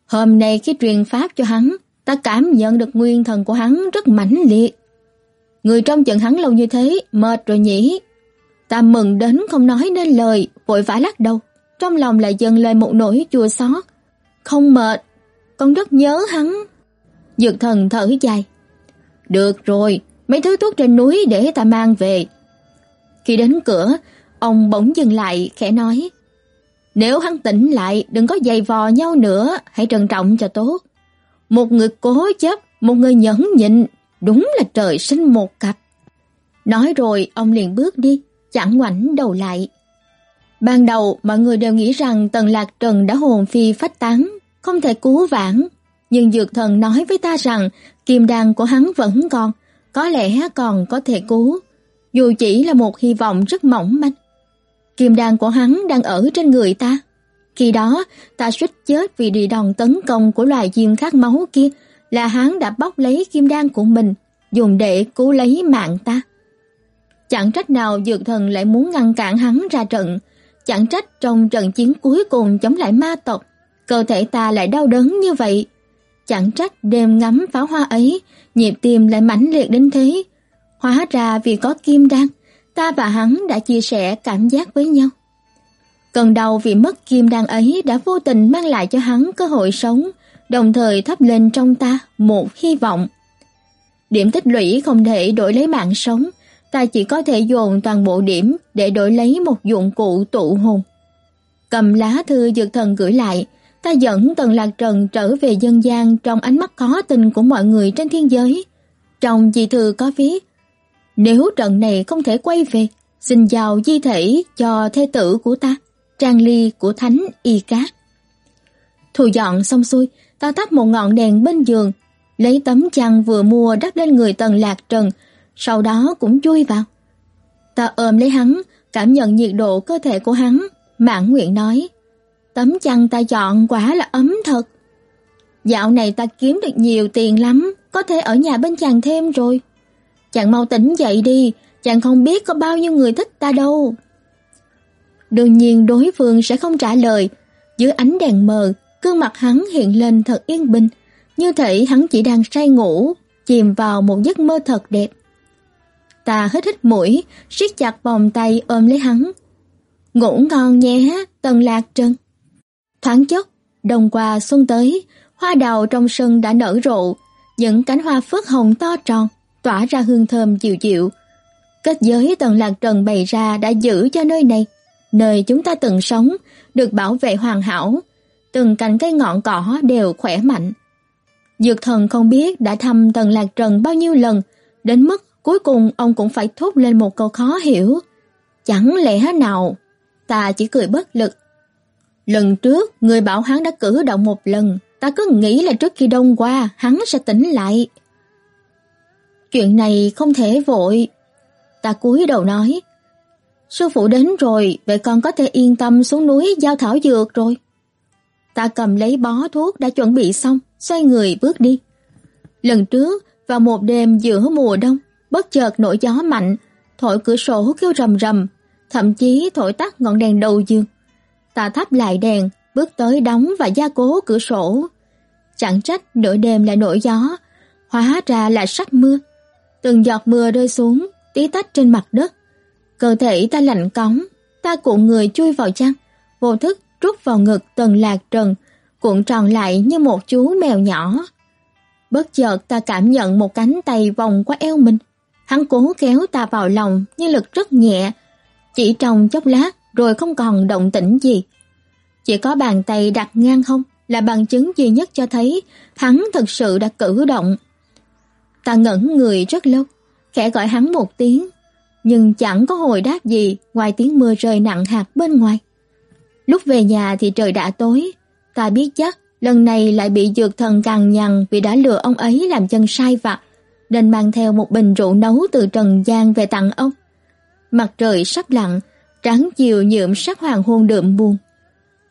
Hôm nay khi truyền pháp cho hắn, ta cảm nhận được nguyên thần của hắn rất mãnh liệt. Người trong trận hắn lâu như thế, mệt rồi nhỉ? Ta mừng đến không nói nên lời, vội vã lắc đầu. Trong lòng lại dâng lên một nỗi chua xót. Không mệt, con rất nhớ hắn. Dược thần thở dài. Được rồi, mấy thứ thuốc trên núi để ta mang về. Khi đến cửa, ông bỗng dừng lại khẽ nói: "Nếu hắn tỉnh lại, đừng có giày vò nhau nữa, hãy trân trọng cho tốt. Một người cố chấp, một người nhẫn nhịn, đúng là trời sinh một cặp." Nói rồi, ông liền bước đi, chẳng ngoảnh đầu lại. Ban đầu mọi người đều nghĩ rằng Tần Lạc Trần đã hồn phi phách tán, không thể cứu vãn, nhưng dược thần nói với ta rằng kim đan của hắn vẫn còn, có lẽ còn có thể cứu, dù chỉ là một hy vọng rất mỏng manh. Kim đan của hắn đang ở trên người ta. Khi đó, ta suýt chết vì bị đòn tấn công của loài chim khát máu kia, là hắn đã bóc lấy kim đan của mình, dùng để cứu lấy mạng ta. Chẳng trách nào dược thần lại muốn ngăn cản hắn ra trận, chẳng trách trong trận chiến cuối cùng chống lại ma tộc, cơ thể ta lại đau đớn như vậy. Chẳng trách đêm ngắm pháo hoa ấy, nhịp tim lại mãnh liệt đến thế. Hóa ra vì có kim đan, ta và hắn đã chia sẻ cảm giác với nhau. Cơn đau vì mất kim đan ấy đã vô tình mang lại cho hắn cơ hội sống, đồng thời thắp lên trong ta một hy vọng. Điểm tích lũy không thể đổi lấy mạng sống, ta chỉ có thể dồn toàn bộ điểm để đổi lấy một dụng cụ tụ hồn. Cầm lá thư dược thần gửi lại, ta dẫn Tần Lạc Trần trở về dân gian trong ánh mắt khó tin của mọi người trên thiên giới. Trong di thư có viết, nếu trận này không thể quay về, xin giao di thể cho thê tử của ta, trang ly của Thánh Y Cát. Thu dọn xong xuôi, ta thắp một ngọn đèn bên giường, lấy tấm chăn vừa mua đắp lên người Tần Lạc Trần, sau đó cũng chui vào. Ta ôm lấy hắn, cảm nhận nhiệt độ cơ thể của hắn, mãn nguyện nói: "Tấm chăn ta chọn quả là ấm thật. Dạo này ta kiếm được nhiều tiền lắm, có thể ở nhà bên chàng thêm rồi. Chàng mau tỉnh dậy đi, chàng không biết có bao nhiêu người thích ta đâu." Đương nhiên đối phương sẽ không trả lời, dưới ánh đèn mờ, gương mặt hắn hiện lên thật yên bình, như thể hắn chỉ đang say ngủ, chìm vào một giấc mơ thật đẹp. Ta hít hít mũi, siết chặt vòng tay ôm lấy hắn. Ngủ ngon nhé, Tần Lạc Trân. Thoáng chốc, đông qua xuân tới, hoa đào trong sân đã nở rộ, những cánh hoa phớt hồng to tròn, tỏa ra hương thơm dịu dịu. Kết giới Tần Lạc Trần bày ra đã giữ cho nơi này, nơi chúng ta từng sống, được bảo vệ hoàn hảo, từng cành cây ngọn cỏ đều khỏe mạnh. Dược thần không biết đã thăm Tần Lạc Trần bao nhiêu lần, đến mức cuối cùng ông cũng phải thốt lên một câu khó hiểu. Chẳng lẽ nào? Ta chỉ cười bất lực. Lần trước, người bảo hắn đã cử động một lần, ta cứ nghĩ là trước khi đông qua, hắn sẽ tỉnh lại. Chuyện này không thể vội. Ta cúi đầu nói, sư phụ đến rồi, vậy con có thể yên tâm xuống núi giao thảo dược rồi. Ta cầm lấy bó thuốc đã chuẩn bị xong, xoay người bước đi. Lần trước, vào một đêm giữa mùa đông, bất chợt nổi gió mạnh, thổi cửa sổ kêu rầm rầm, thậm chí thổi tắt ngọn đèn đầu giường. Ta thắp lại đèn, bước tới đóng và gia cố cửa sổ. Chẳng trách nửa đêm lại nổi gió, hóa ra là sắp mưa. Từng giọt mưa rơi xuống, tí tách trên mặt đất. Cơ thể ta lạnh cóng, ta cuộn người chui vào chăn, vô thức rút vào ngực Tần Lạc Trần, cuộn tròn lại như một chú mèo nhỏ. Bất chợt ta cảm nhận một cánh tay vòng qua eo mình. Hắn cố kéo ta vào lòng nhưng lực rất nhẹ. Chỉ trong chốc lát rồi không còn động tĩnh gì. Chỉ có bàn tay đặt ngang không là bằng chứng duy nhất cho thấy hắn thật sự đã cử động. Ta ngẩn người rất lâu, khẽ gọi hắn một tiếng, nhưng chẳng có hồi đáp gì ngoài tiếng mưa rơi nặng hạt bên ngoài. Lúc về nhà thì trời đã tối, ta biết chắc lần này lại bị dược thần cằn nhằn vì đã lừa ông ấy làm chân sai vặt, nên mang theo một bình rượu nấu từ Trần gian về tặng ông. Mặt trời sắp lặn, trắng chiều nhuộm sắc hoàng hôn đượm buồn.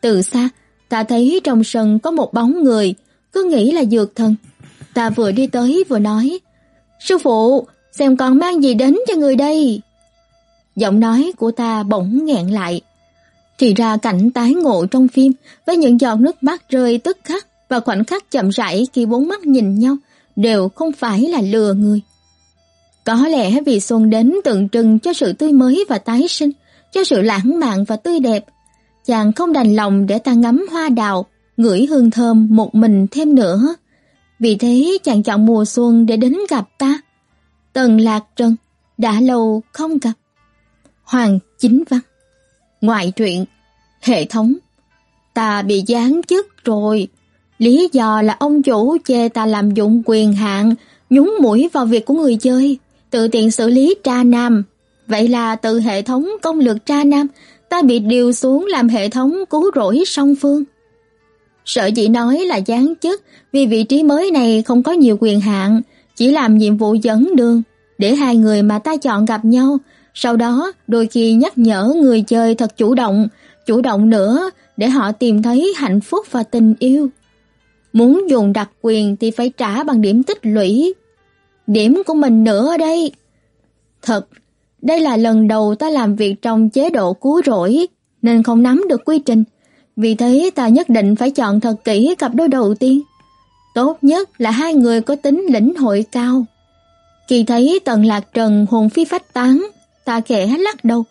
Từ xa, ta thấy trong sân có một bóng người, cứ nghĩ là dược thần. Ta vừa đi tới vừa nói, Sư phụ, xem con mang gì đến cho người đây. Giọng nói của ta bỗng nghẹn lại. Thì ra cảnh tái ngộ trong phim với những giọt nước mắt rơi tức khắc và khoảnh khắc chậm rãi khi bốn mắt nhìn nhau đều không phải là lừa người. Có lẽ vì xuân đến tượng trưng cho sự tươi mới và tái sinh, cho sự lãng mạn và tươi đẹp, chàng không đành lòng để ta ngắm hoa đào, ngửi hương thơm một mình thêm nữa. Vì thế chàng chọn mùa xuân để đến gặp ta. Tần Lạc Trân, đã lâu không gặp. Hoàng Chính Văn Ngoại truyện, hệ thống, ta bị giáng chức rồi. Lý do là ông chủ chê ta làm dụng quyền hạn, nhúng mũi vào việc của người chơi, tự tiện xử lý tra nam. Vậy là từ hệ thống công lược tra nam, ta bị điều xuống làm hệ thống cứu rỗi song phương. Sợ dĩ nói là giáng chức vì vị trí mới này không có nhiều quyền hạn, chỉ làm nhiệm vụ dẫn đường, để hai người mà ta chọn gặp nhau, sau đó đôi khi nhắc nhở người chơi thật chủ động, chủ động nữa để họ tìm thấy hạnh phúc và tình yêu. Muốn dùng đặc quyền thì phải trả bằng điểm tích lũy. Điểm của mình nữa ở đây. Thật, đây là lần đầu ta làm việc trong chế độ cứu rỗi nên không nắm được quy trình. Vì thế ta nhất định phải chọn thật kỹ cặp đôi đầu tiên. Tốt nhất là hai người có tính lĩnh hội cao. Khi thấy Tần Lạc Trần hồn phi phách tán, ta khẽ lắc đầu.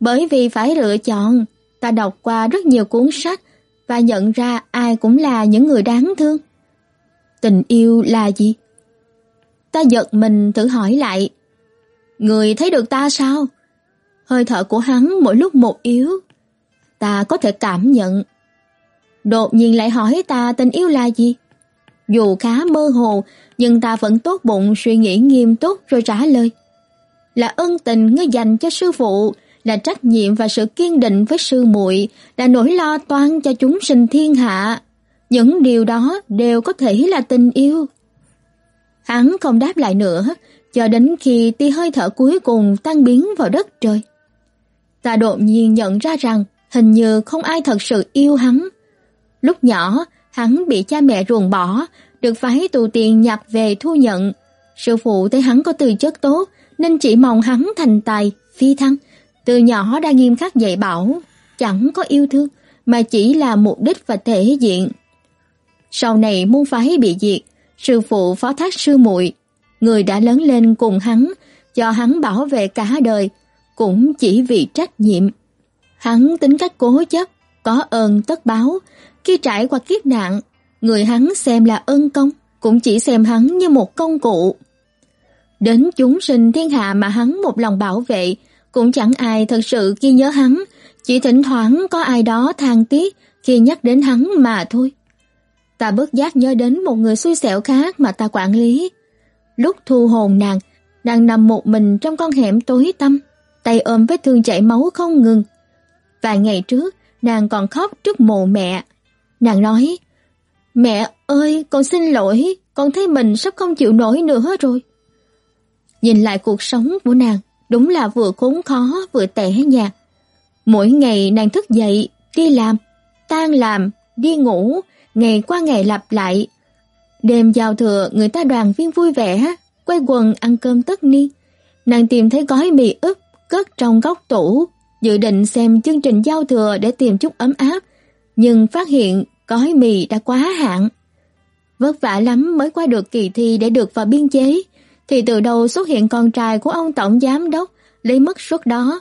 Bởi vì phải lựa chọn, ta đọc qua rất nhiều cuốn sách và nhận ra ai cũng là những người đáng thương. Tình yêu là gì? Ta giật mình thử hỏi lại. Người thấy được ta sao? Hơi thở của hắn mỗi lúc một yếu. Ta có thể cảm nhận. Đột nhiên lại hỏi ta tình yêu là gì? Dù khá mơ hồ, nhưng ta vẫn tốt bụng suy nghĩ nghiêm túc rồi trả lời là ân tình ngươi dành cho sư phụ, là trách nhiệm và sự kiên định với sư muội, là nỗi lo toan cho chúng sinh thiên hạ. Những điều đó đều có thể là tình yêu. Hắn không đáp lại nữa, cho đến khi tia hơi thở cuối cùng tan biến vào đất trời. Ta đột nhiên nhận ra rằng hình như không ai thật sự yêu hắn. Lúc nhỏ, hắn bị cha mẹ ruồng bỏ, được phái tù tiền nhập về thu nhận. Sư phụ thấy hắn có tư chất tốt nên chỉ mong hắn thành tài, phi thăng. Từ nhỏ đã nghiêm khắc dạy bảo, chẳng có yêu thương mà chỉ là mục đích và thể diện. Sau này môn phái bị diệt, sư phụ phó thác sư muội, người đã lớn lên cùng hắn, cho hắn bảo vệ cả đời, cũng chỉ vì trách nhiệm. Hắn tính cách cố chấp, có ơn tất báo, khi trải qua kiếp nạn, người hắn xem là ân công, cũng chỉ xem hắn như một công cụ. Đến chúng sinh thiên hạ mà hắn một lòng bảo vệ, cũng chẳng ai thật sự ghi nhớ hắn, chỉ thỉnh thoảng có ai đó than tiếc khi nhắc đến hắn mà thôi. Ta bất giác nhớ đến một người xui xẻo khác mà ta quản lý. Lúc thu hồn nàng, nàng nằm một mình trong con hẻm tối tăm, tay ôm vết thương chảy máu không ngừng. Vài ngày trước, nàng còn khóc trước mộ mẹ. Nàng nói, Mẹ ơi, con xin lỗi, con thấy mình sắp không chịu nổi nữa rồi. Nhìn lại cuộc sống của nàng, đúng là vừa khốn khó vừa tẻ nhạt. Mỗi ngày nàng thức dậy, đi làm, tan làm, đi ngủ, ngày qua ngày lặp lại. Đêm giao thừa người ta đoàn viên vui vẻ, quay quần ăn cơm tất niên. Nàng tìm thấy gói mì ướp cất trong góc tủ, dự định xem chương trình giao thừa để tìm chút ấm áp, nhưng phát hiện gói mì đã quá hạn. Vất vả lắm mới qua được kỳ thi để được vào biên chế, thì từ đầu xuất hiện con trai của ông tổng giám đốc lấy mất suất đó.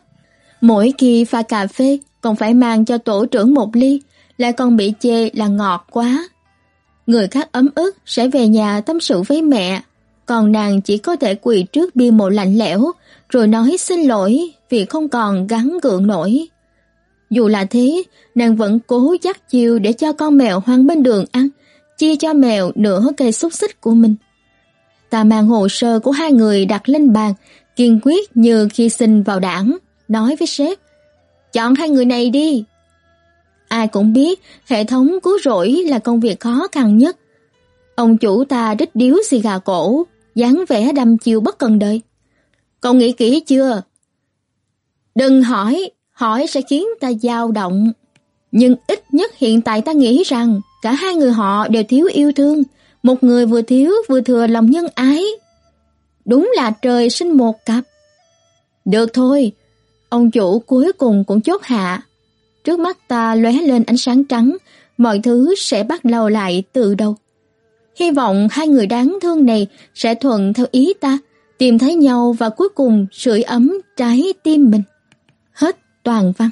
Mỗi khi pha cà phê còn phải mang cho tổ trưởng một ly, lại còn bị chê là ngọt quá. Người khác ấm ức sẽ về nhà tâm sự với mẹ, còn nàng chỉ có thể quỳ trước bia mộ lạnh lẽo rồi nói xin lỗi vì không còn gắn gượng nổi. Dù là thế, nàng vẫn cố dắt chiều để cho con mèo hoang bên đường ăn, chia cho mèo nửa cây xúc xích của mình. Ta mang hồ sơ của hai người đặt lên bàn, kiên quyết như khi xin vào đảng, nói với sếp, chọn hai người này đi. Ai cũng biết hệ thống cứu rỗi là công việc khó khăn nhất. Ông chủ ta đích điếu xì gà cổ, dáng vẻ đâm chiêu bất cần đời. Cậu nghĩ kỹ chưa? Đừng hỏi, hỏi sẽ khiến ta dao động. Nhưng ít nhất hiện tại ta nghĩ rằng cả hai người họ đều thiếu yêu thương, một người vừa thiếu vừa thừa lòng nhân ái. Đúng là trời sinh một cặp. Được thôi, ông chủ cuối cùng cũng chốt hạ. Trước mắt ta lóe lên ánh sáng trắng, mọi thứ sẽ bắt đầu lại từ đầu. Hy vọng hai người đáng thương này sẽ thuận theo ý ta, tìm thấy nhau và cuối cùng sưởi ấm trái tim mình. Hết toàn văn.